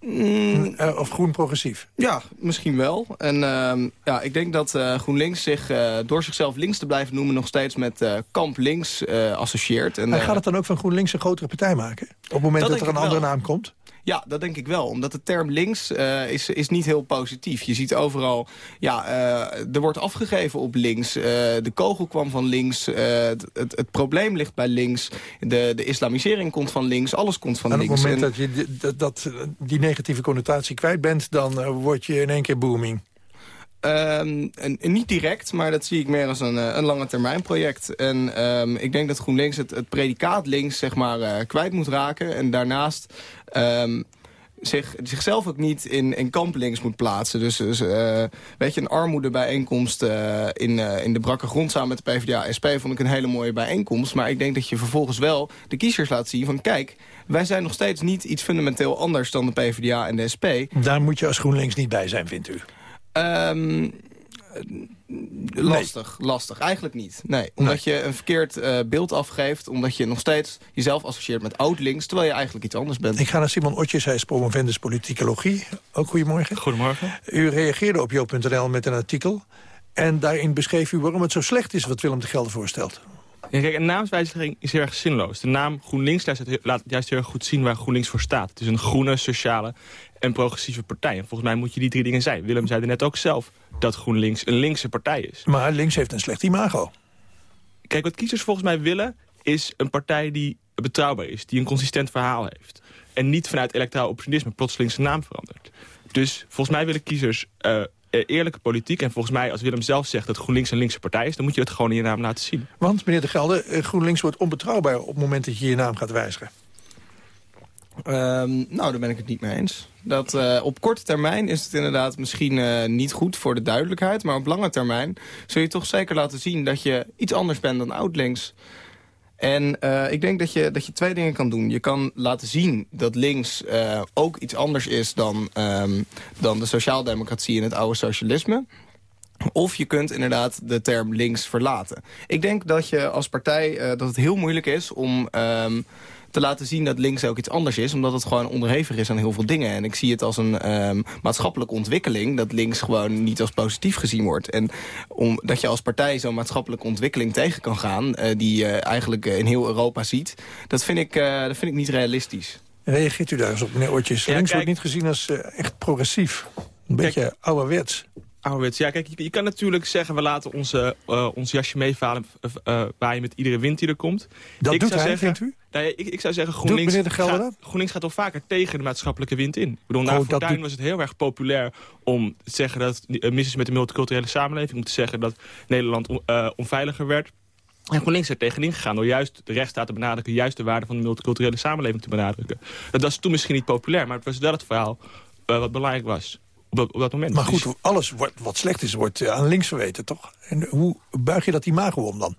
Speaker 29: Mm,
Speaker 14: Eh, of groen progressief.
Speaker 29: ja, misschien wel. En ehm, ja, ik denk dat eh, GroenLinks zich door zichzelf links te blijven noemen... nog steeds met kamp links associeert. En,
Speaker 14: En gaat het dan ook van GroenLinks een grotere partij maken? Op het moment
Speaker 29: Dat
Speaker 14: er een andere
Speaker 29: wel.
Speaker 14: naam komt?
Speaker 29: Ja, dat denk ik wel. Omdat de term links eh, is, is niet heel positief. Je ziet overal, ja, eh, er wordt afgegeven op links. Eh, de kogel kwam van links. het, het, het probleem ligt bij links. De, de islamisering komt van links. Alles komt van
Speaker 14: En op
Speaker 29: links.
Speaker 14: het moment
Speaker 29: En-
Speaker 14: dat je dat, dat, die negatieve connotatie kwijt bent... dan word je in één keer booming.
Speaker 29: Ehm, en, niet direct, maar dat zie ik meer als een, eh, een lange termijn project. En ehm, ik denk dat GroenLinks het, het predicaat links zeg maar, eh, kwijt moet raken. En daarnaast ehm, zich, zichzelf ook niet in, in kamp links moet plaatsen. Dus, dus eh, weet je, een armoedebijeenkomst eh, in, in de brakke grond samen met de PvdA-SP... vond ik een hele mooie bijeenkomst. Maar ik denk dat je vervolgens wel de kiezers laat zien van... kijk, wij zijn nog steeds niet iets fundamenteel anders dan de PvdA en de SP.
Speaker 14: Daar moet je als GroenLinks niet bij zijn, vindt u?
Speaker 29: Ehm, lastig, lastig. Eigenlijk niet. Nee, omdat je een verkeerd eh, beeld afgeeft. Omdat je nog steeds jezelf associeert met oud-links... terwijl je eigenlijk iets anders bent.
Speaker 14: Ik ga naar Simon Otjes, hij is promovendus politicologie. Ook goedemorgen.
Speaker 30: Goedemorgen.
Speaker 14: U reageerde op joop.nl met een artikel. En daarin beschreef u waarom het zo slecht is wat Willem de Gelder voorstelt.
Speaker 30: Ja, kijk, een naamswijziging is heel erg zinloos. De naam GroenLinks laat juist heel erg goed zien waar GroenLinks voor staat. Het is een groene, sociale en progressieve partij. En volgens mij moet je die drie dingen zijn. Willem zei er net ook zelf dat GroenLinks een linkse partij is.
Speaker 14: Maar links heeft een slecht imago.
Speaker 30: Kijk, wat kiezers volgens mij willen is een partij die betrouwbaar is. Die een consistent verhaal heeft. En niet vanuit electoraal opportunisme plotseling zijn naam verandert. Dus volgens mij willen kiezers eh, eerlijke politiek. En volgens mij, als Willem zelf zegt dat GroenLinks een linkse partij is... dan moet je het gewoon in je naam laten zien.
Speaker 14: Want, meneer de Gelder, eh, GroenLinks wordt onbetrouwbaar... op het moment dat je je naam gaat wijzigen.
Speaker 29: Ehm, nou, daar ben ik het niet mee eens. Dat, eh, op korte termijn is het inderdaad misschien eh, niet goed voor de duidelijkheid... maar op lange termijn zul je toch zeker laten zien... dat je iets anders bent dan oud-links. En eh, ik denk dat je, dat je twee dingen kan doen. Je kan laten zien dat links ook iets anders is dan, ehm, dan de sociaaldemocratie en het oude socialisme. Of je kunt inderdaad de term links verlaten. Ik denk dat je als partij dat het heel moeilijk is om ehm, te laten zien dat links ook iets anders is. Omdat het gewoon onderhevig is aan heel veel dingen. En ik zie het als een ehm, maatschappelijke ontwikkeling... dat links gewoon niet als positief gezien wordt. En omdat je als partij zo'n maatschappelijke ontwikkeling tegen kan gaan... eh, die je eigenlijk in heel Europa ziet... dat vind ik, eh, dat vind ik niet realistisch.
Speaker 14: Reageert u daar eens op, meneer Otjes?
Speaker 30: Ja,
Speaker 14: links
Speaker 30: kijk-
Speaker 14: wordt niet gezien als eh, echt progressief. Een beetje ouderwets.
Speaker 30: Ja, kijk, je, je kan natuurlijk zeggen... we laten onze, eh, ons jasje meevalen eh, eh, waaien met iedere wind die er komt.
Speaker 14: Dat
Speaker 30: ik
Speaker 14: doet
Speaker 30: zou
Speaker 14: hij,
Speaker 30: zeggen,
Speaker 14: vindt u?
Speaker 30: Nou ja, ik, ik zou zeggen, GroenLinks,
Speaker 14: de
Speaker 30: gaat, GroenLinks gaat al vaker tegen de maatschappelijke wind in. Ik bedoel, na
Speaker 14: Oh,
Speaker 30: Fortuyn
Speaker 14: doet-
Speaker 30: was het heel erg populair om te zeggen dat eh, mis is met de multiculturele samenleving. Om te zeggen dat Nederland on- eh, onveiliger werd. En GroenLinks is er tegenin gegaan door juist de rechtsstaat te benadrukken... juist de waarde van de multiculturele samenleving te benadrukken. Dat was toen misschien niet populair, maar het was wel het verhaal eh, wat belangrijk was op dat, op dat moment.
Speaker 14: Maar
Speaker 30: Dus-
Speaker 14: goed, alles wordt, wat slecht is, wordt eh, aan links verweten, toch? En hoe buig je dat imago om dan?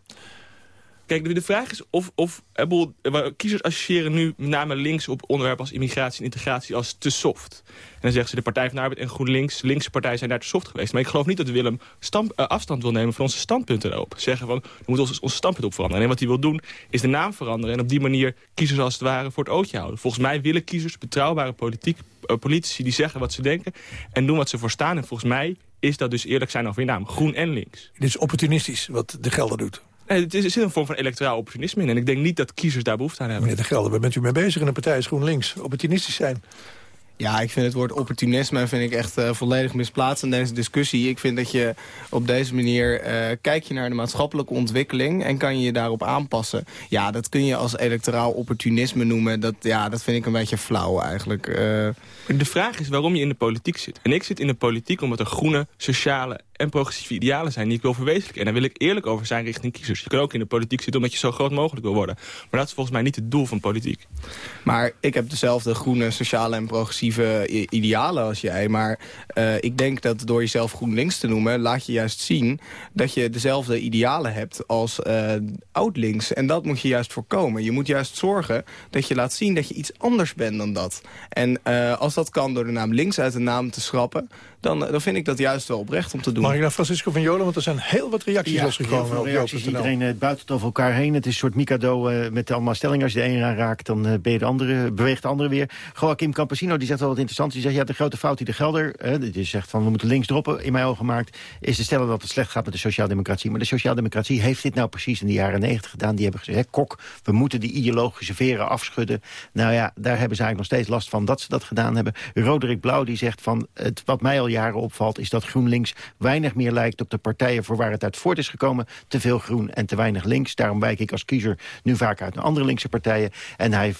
Speaker 30: Kijk, de, vraag is of... of bedoel, eh, kiezers associëren nu met name links op onderwerpen als immigratie en integratie als te soft. En dan zeggen ze de Partij van de Arbeid en GroenLinks, linkse partijen zijn daar te soft geweest. Maar ik geloof niet dat Willem eh, afstand wil nemen van onze standpunten erop. Zeggen van, we moeten ons, onze standpunt op veranderen. En wat hij wil doen, is de naam veranderen. En op die manier kiezers als het ware voor het ootje houden. Volgens mij willen kiezers betrouwbare politiek, eh, politici die zeggen wat ze denken. En doen wat ze voor staan. En volgens mij is dat dus eerlijk zijn over je naam. Groen en links.
Speaker 14: Dit is opportunistisch wat de Gelder doet.
Speaker 30: Nee, het is, er zit een vorm van electoraal opportunisme in. En ik denk niet dat kiezers daar behoefte aan hebben.
Speaker 14: Meneer de Gelder, waar bent u mee bezig in een partij is GroenLinks? Opportunistisch zijn.
Speaker 29: Ja, ik vind het woord opportunisme vind ik echt eh, volledig misplaatst in deze discussie. Ik vind dat je op deze manier eh, kijk je naar de maatschappelijke ontwikkeling en kan je je daarop aanpassen. Ja, dat kun je als electoraal opportunisme noemen. Dat, ja, dat vind ik een beetje flauw eigenlijk. Eh,
Speaker 30: De vraag is waarom je in de politiek zit. En ik zit in de politiek omdat er groene, sociale en progressieve idealen zijn die ik wil verwezenlijken. En daar wil ik eerlijk over zijn richting kiezers. Je kan ook in de politiek zitten omdat je zo groot mogelijk wil worden. Maar dat is volgens mij niet het doel van politiek.
Speaker 29: Maar ik heb dezelfde groene, sociale en progressieve idealen als jij. Maar eh, ik denk dat door jezelf GroenLinks te noemen... laat je juist zien dat je dezelfde idealen hebt als eh oud-links. En dat moet je juist voorkomen. Je moet juist zorgen dat je laat zien dat je iets anders bent dan dat. En eh, als dat kan door de naam links uit de naam te schrappen... dan, dan vind ik dat juist wel oprecht om te doen.
Speaker 14: Mag ik naar Francisco van Jolen? Want er zijn heel wat reacties
Speaker 28: Ja,
Speaker 14: losgekomen
Speaker 28: heel veel
Speaker 14: op
Speaker 28: reacties. Iedereen eh, buitelt over elkaar heen. Het is een soort Mikado eh, met allemaal stellingen. Als je de een aanraakt, dan eh, ben je de andere, beweegt de andere weer. Joaquim Campesino die zegt wel wat interessant. Die zegt, ja, de grote fout die de Gelder... eh, die zegt van, we moeten links droppen, in mijn ogen gemaakt... is te stellen dat het slecht gaat met de sociaaldemocratie. Maar de sociaaldemocratie heeft dit nou precies in de jaren negentig gedaan. Die hebben gezegd, hè, kok, we moeten die ideologische veren afschudden. Nou ja, daar hebben ze eigenlijk nog steeds last van dat ze dat gedaan hebben. Roderick Blauw die zegt van, het, wat mij al jaren opvalt... is dat GroenLinks weinig meer lijkt op de partijen... voor waar het uit voort is gekomen. Te veel groen en te weinig links. Daarom wijk ik als kiezer nu vaak uit naar andere linkse partijen. En hij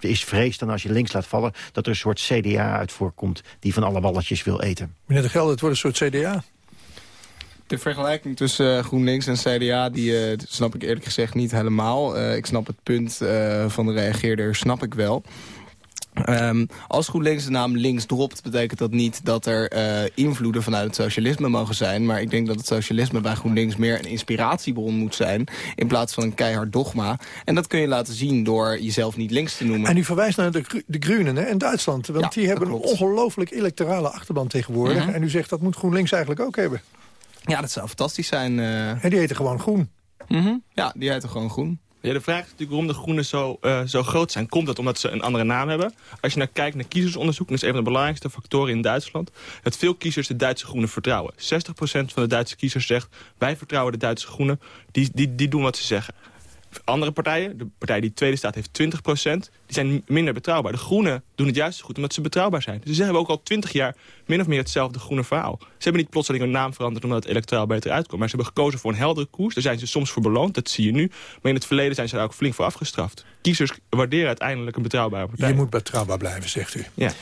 Speaker 28: is vrees dan als je links laat vallen... dat er een soort CDA uit voorkomt die van alle walletjes wil eten.
Speaker 14: Meneer de Gelder, het wordt een soort CDA.
Speaker 29: De vergelijking tussen eh, GroenLinks en CDA, die eh, snap ik eerlijk gezegd niet helemaal. Eh, ik snap het punt eh, van de reageerder, snap ik wel. Ehm, als GroenLinks de naam links dropt, betekent dat niet dat er eh, invloeden vanuit het socialisme mogen zijn. Maar ik denk dat het socialisme bij GroenLinks meer een inspiratiebron moet zijn. In plaats van een keihard dogma. En dat kun je laten zien door jezelf niet links te noemen.
Speaker 14: En u verwijst naar de, de Groenen hè, in Duitsland. Want
Speaker 29: Ja,
Speaker 14: die hebben een ongelooflijk electorale achterban tegenwoordig.
Speaker 29: Mhm.
Speaker 14: En u zegt dat moet GroenLinks eigenlijk ook hebben.
Speaker 29: Ja, dat zou fantastisch zijn. eh.
Speaker 14: En die heten gewoon groen.
Speaker 29: Mhm. Ja, die heet gewoon groen.
Speaker 30: Ja, de vraag is natuurlijk waarom de groenen zo, eh, zo groot zijn. Komt dat omdat ze een andere naam hebben? Als je naar kijkt naar kiezersonderzoek... dan is een van de belangrijkste factoren in Duitsland... dat veel kiezers de Duitse groenen vertrouwen. 60% van de Duitse kiezers zegt... wij vertrouwen de Duitse groenen, die, die, die doen wat ze zeggen. Andere partijen, de partij die tweede staat heeft 20%... die zijn minder betrouwbaar. De groenen doen het juist goed omdat ze betrouwbaar zijn. Dus ze hebben ook al 20 jaar min of meer hetzelfde groene verhaal. Ze hebben niet plotseling hun naam veranderd omdat het electoraal beter uitkomt. Maar ze hebben gekozen voor een heldere koers. Daar zijn ze soms voor beloond, dat zie je nu. Maar in het verleden zijn ze daar ook flink voor afgestraft. Kiezers waarderen uiteindelijk een betrouwbare partij.
Speaker 14: Je moet betrouwbaar blijven, zegt u.
Speaker 30: Ja.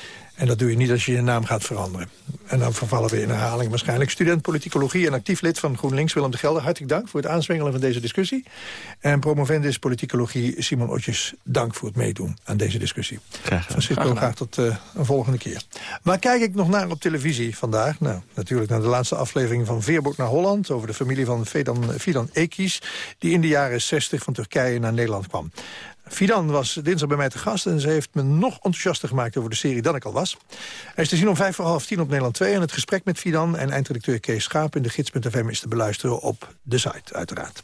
Speaker 14: En dat doe je niet als je je naam gaat veranderen. En dan vervallen we in herhaling waarschijnlijk. Student politicologie en actief lid van GroenLinks, Willem de Gelder. Hartelijk dank voor het aanswengelen van deze discussie. En promovendus politicologie Simon Otjes, dank voor het meedoen aan deze discussie.
Speaker 30: Graag
Speaker 14: Francisco,
Speaker 30: gedaan.
Speaker 14: graag tot eh, een volgende keer. Waar kijk ik nog naar op televisie vandaag? Nou, natuurlijk naar de laatste aflevering van Veerboek naar Holland... over de familie van Fidan, Fidan Ekis... die in de jaren 60 van Turkije naar Nederland kwam. Fidan was dinsdag bij mij te gast en ze heeft me nog enthousiaster gemaakt over de serie dan ik al was. Hij is te zien om vijf voor half tien op Nederland 2 en het gesprek met Fidan en eindredacteur Kees Schaap in de gids.fm is te beluisteren op de site uiteraard.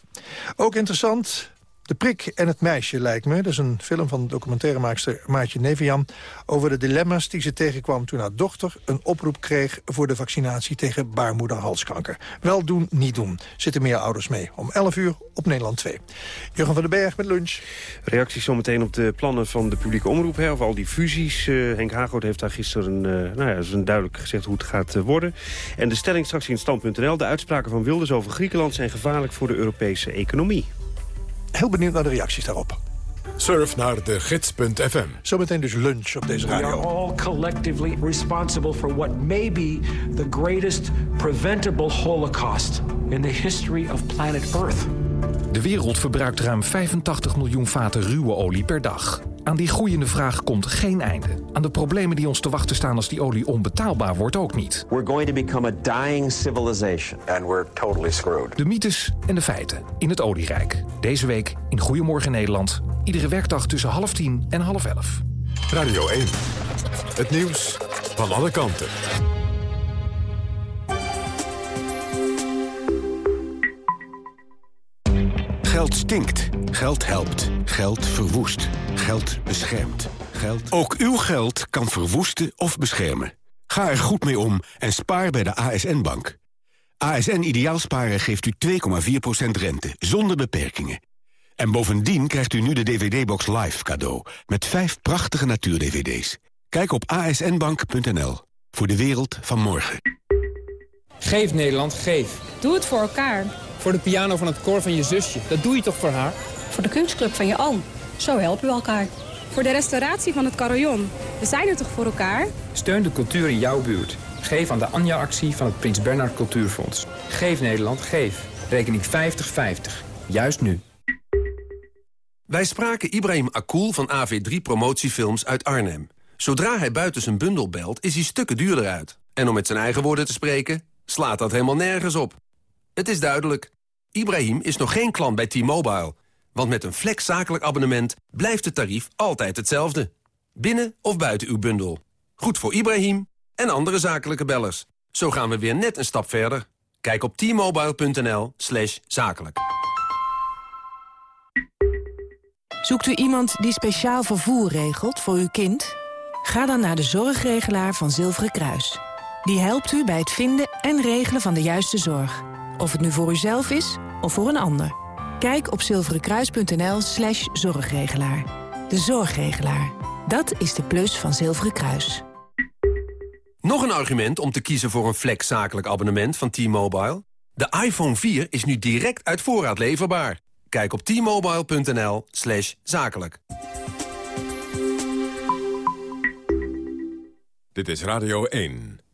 Speaker 14: Ook interessant, de prik en het meisje lijkt me. Dat is een film van documentairemaakster Maartje Nevian... over de dilemma's die ze tegenkwam toen haar dochter een oproep kreeg... voor de vaccinatie tegen baarmoederhalskanker. Wel doen, niet doen. Zitten meer ouders mee. Om 11 uur op Nederland 2. Jurgen van den Berg met lunch.
Speaker 31: Reacties zometeen op de plannen van de publieke omroep. Of al die fusies. Eh, Henk Hagoot heeft daar gisteren eh, nou ja, een duidelijk gezegd hoe het gaat eh, worden. En de stelling straks in stand.nl. De uitspraken van Wilders over Griekenland zijn gevaarlijk voor de Europese economie.
Speaker 14: Heel benieuwd naar de reacties daarop.
Speaker 1: Surf naar de gids.fm.
Speaker 14: Zometeen dus lunch op deze
Speaker 32: We are
Speaker 14: radio.
Speaker 32: all collectively responsible for what may be the greatest preventable holocaust in the history of planet Earth.
Speaker 33: De wereld verbruikt ruim 85 miljoen vaten ruwe olie per dag. Aan die groeiende vraag komt geen einde. Aan de problemen die ons te wachten staan als die olie onbetaalbaar wordt ook niet.
Speaker 34: We're going to become a dying civilization. And we're totally screwed.
Speaker 33: De mythes en de feiten in het olierijk. Deze week in Goedemorgen Nederland. Iedere werkdag tussen half tien en half elf.
Speaker 1: Radio 1. Het nieuws van alle kanten.
Speaker 35: Geld stinkt. Geld helpt. Geld verwoest. Geld beschermt. Geld... Ook uw geld kan verwoesten of beschermen. Ga er goed mee om en spaar bij de ASN-bank. ASN Ideaalsparen geeft u 2,4% rente, zonder beperkingen. En bovendien krijgt u nu de DVD-box Live cadeau... met vijf prachtige natuur-DVD's. Kijk op asnbank.nl voor de wereld van morgen.
Speaker 36: Geef Nederland, geef. Doe het voor elkaar. Voor de piano van het koor van je zusje. Dat doe je toch voor haar?
Speaker 37: Voor de kunstclub van je oom. Zo helpen we elkaar. Voor de restauratie van het carillon. We zijn er toch voor elkaar?
Speaker 36: Steun de cultuur in jouw buurt. Geef aan de Anja-actie van het Prins Bernhard Cultuurfonds. Geef Nederland, geef. Rekening 5050. Juist nu.
Speaker 38: Wij spraken Ibrahim Akul van AV3 Promotiefilms uit Arnhem. Zodra hij buiten zijn bundel belt, is hij stukken duurder uit. En om met zijn eigen woorden te spreken, slaat dat helemaal nergens op. Het is duidelijk. Ibrahim is nog geen klant bij T-Mobile. Want met een flex zakelijk abonnement blijft het tarief altijd hetzelfde. Binnen of buiten uw bundel. Goed voor Ibrahim en andere zakelijke bellers. Zo gaan we weer net een stap verder. Kijk op t-mobile.nl slash zakelijk.
Speaker 39: Zoekt u iemand die speciaal vervoer regelt voor uw kind? Ga dan naar de zorgregelaar van Zilveren Kruis. Die helpt u bij het vinden en regelen van de juiste zorg. Of het nu voor uzelf is of voor een ander. Kijk op zilverenkruis.nl slash zorgregelaar. De zorgregelaar. Dat is de plus van Zilveren Kruis.
Speaker 38: Nog een argument om te kiezen voor een flex zakelijk abonnement van T-Mobile? De iPhone 4 is nu direct uit voorraad leverbaar. Kijk op t-mobile.nl slash zakelijk.
Speaker 1: Dit is Radio 1.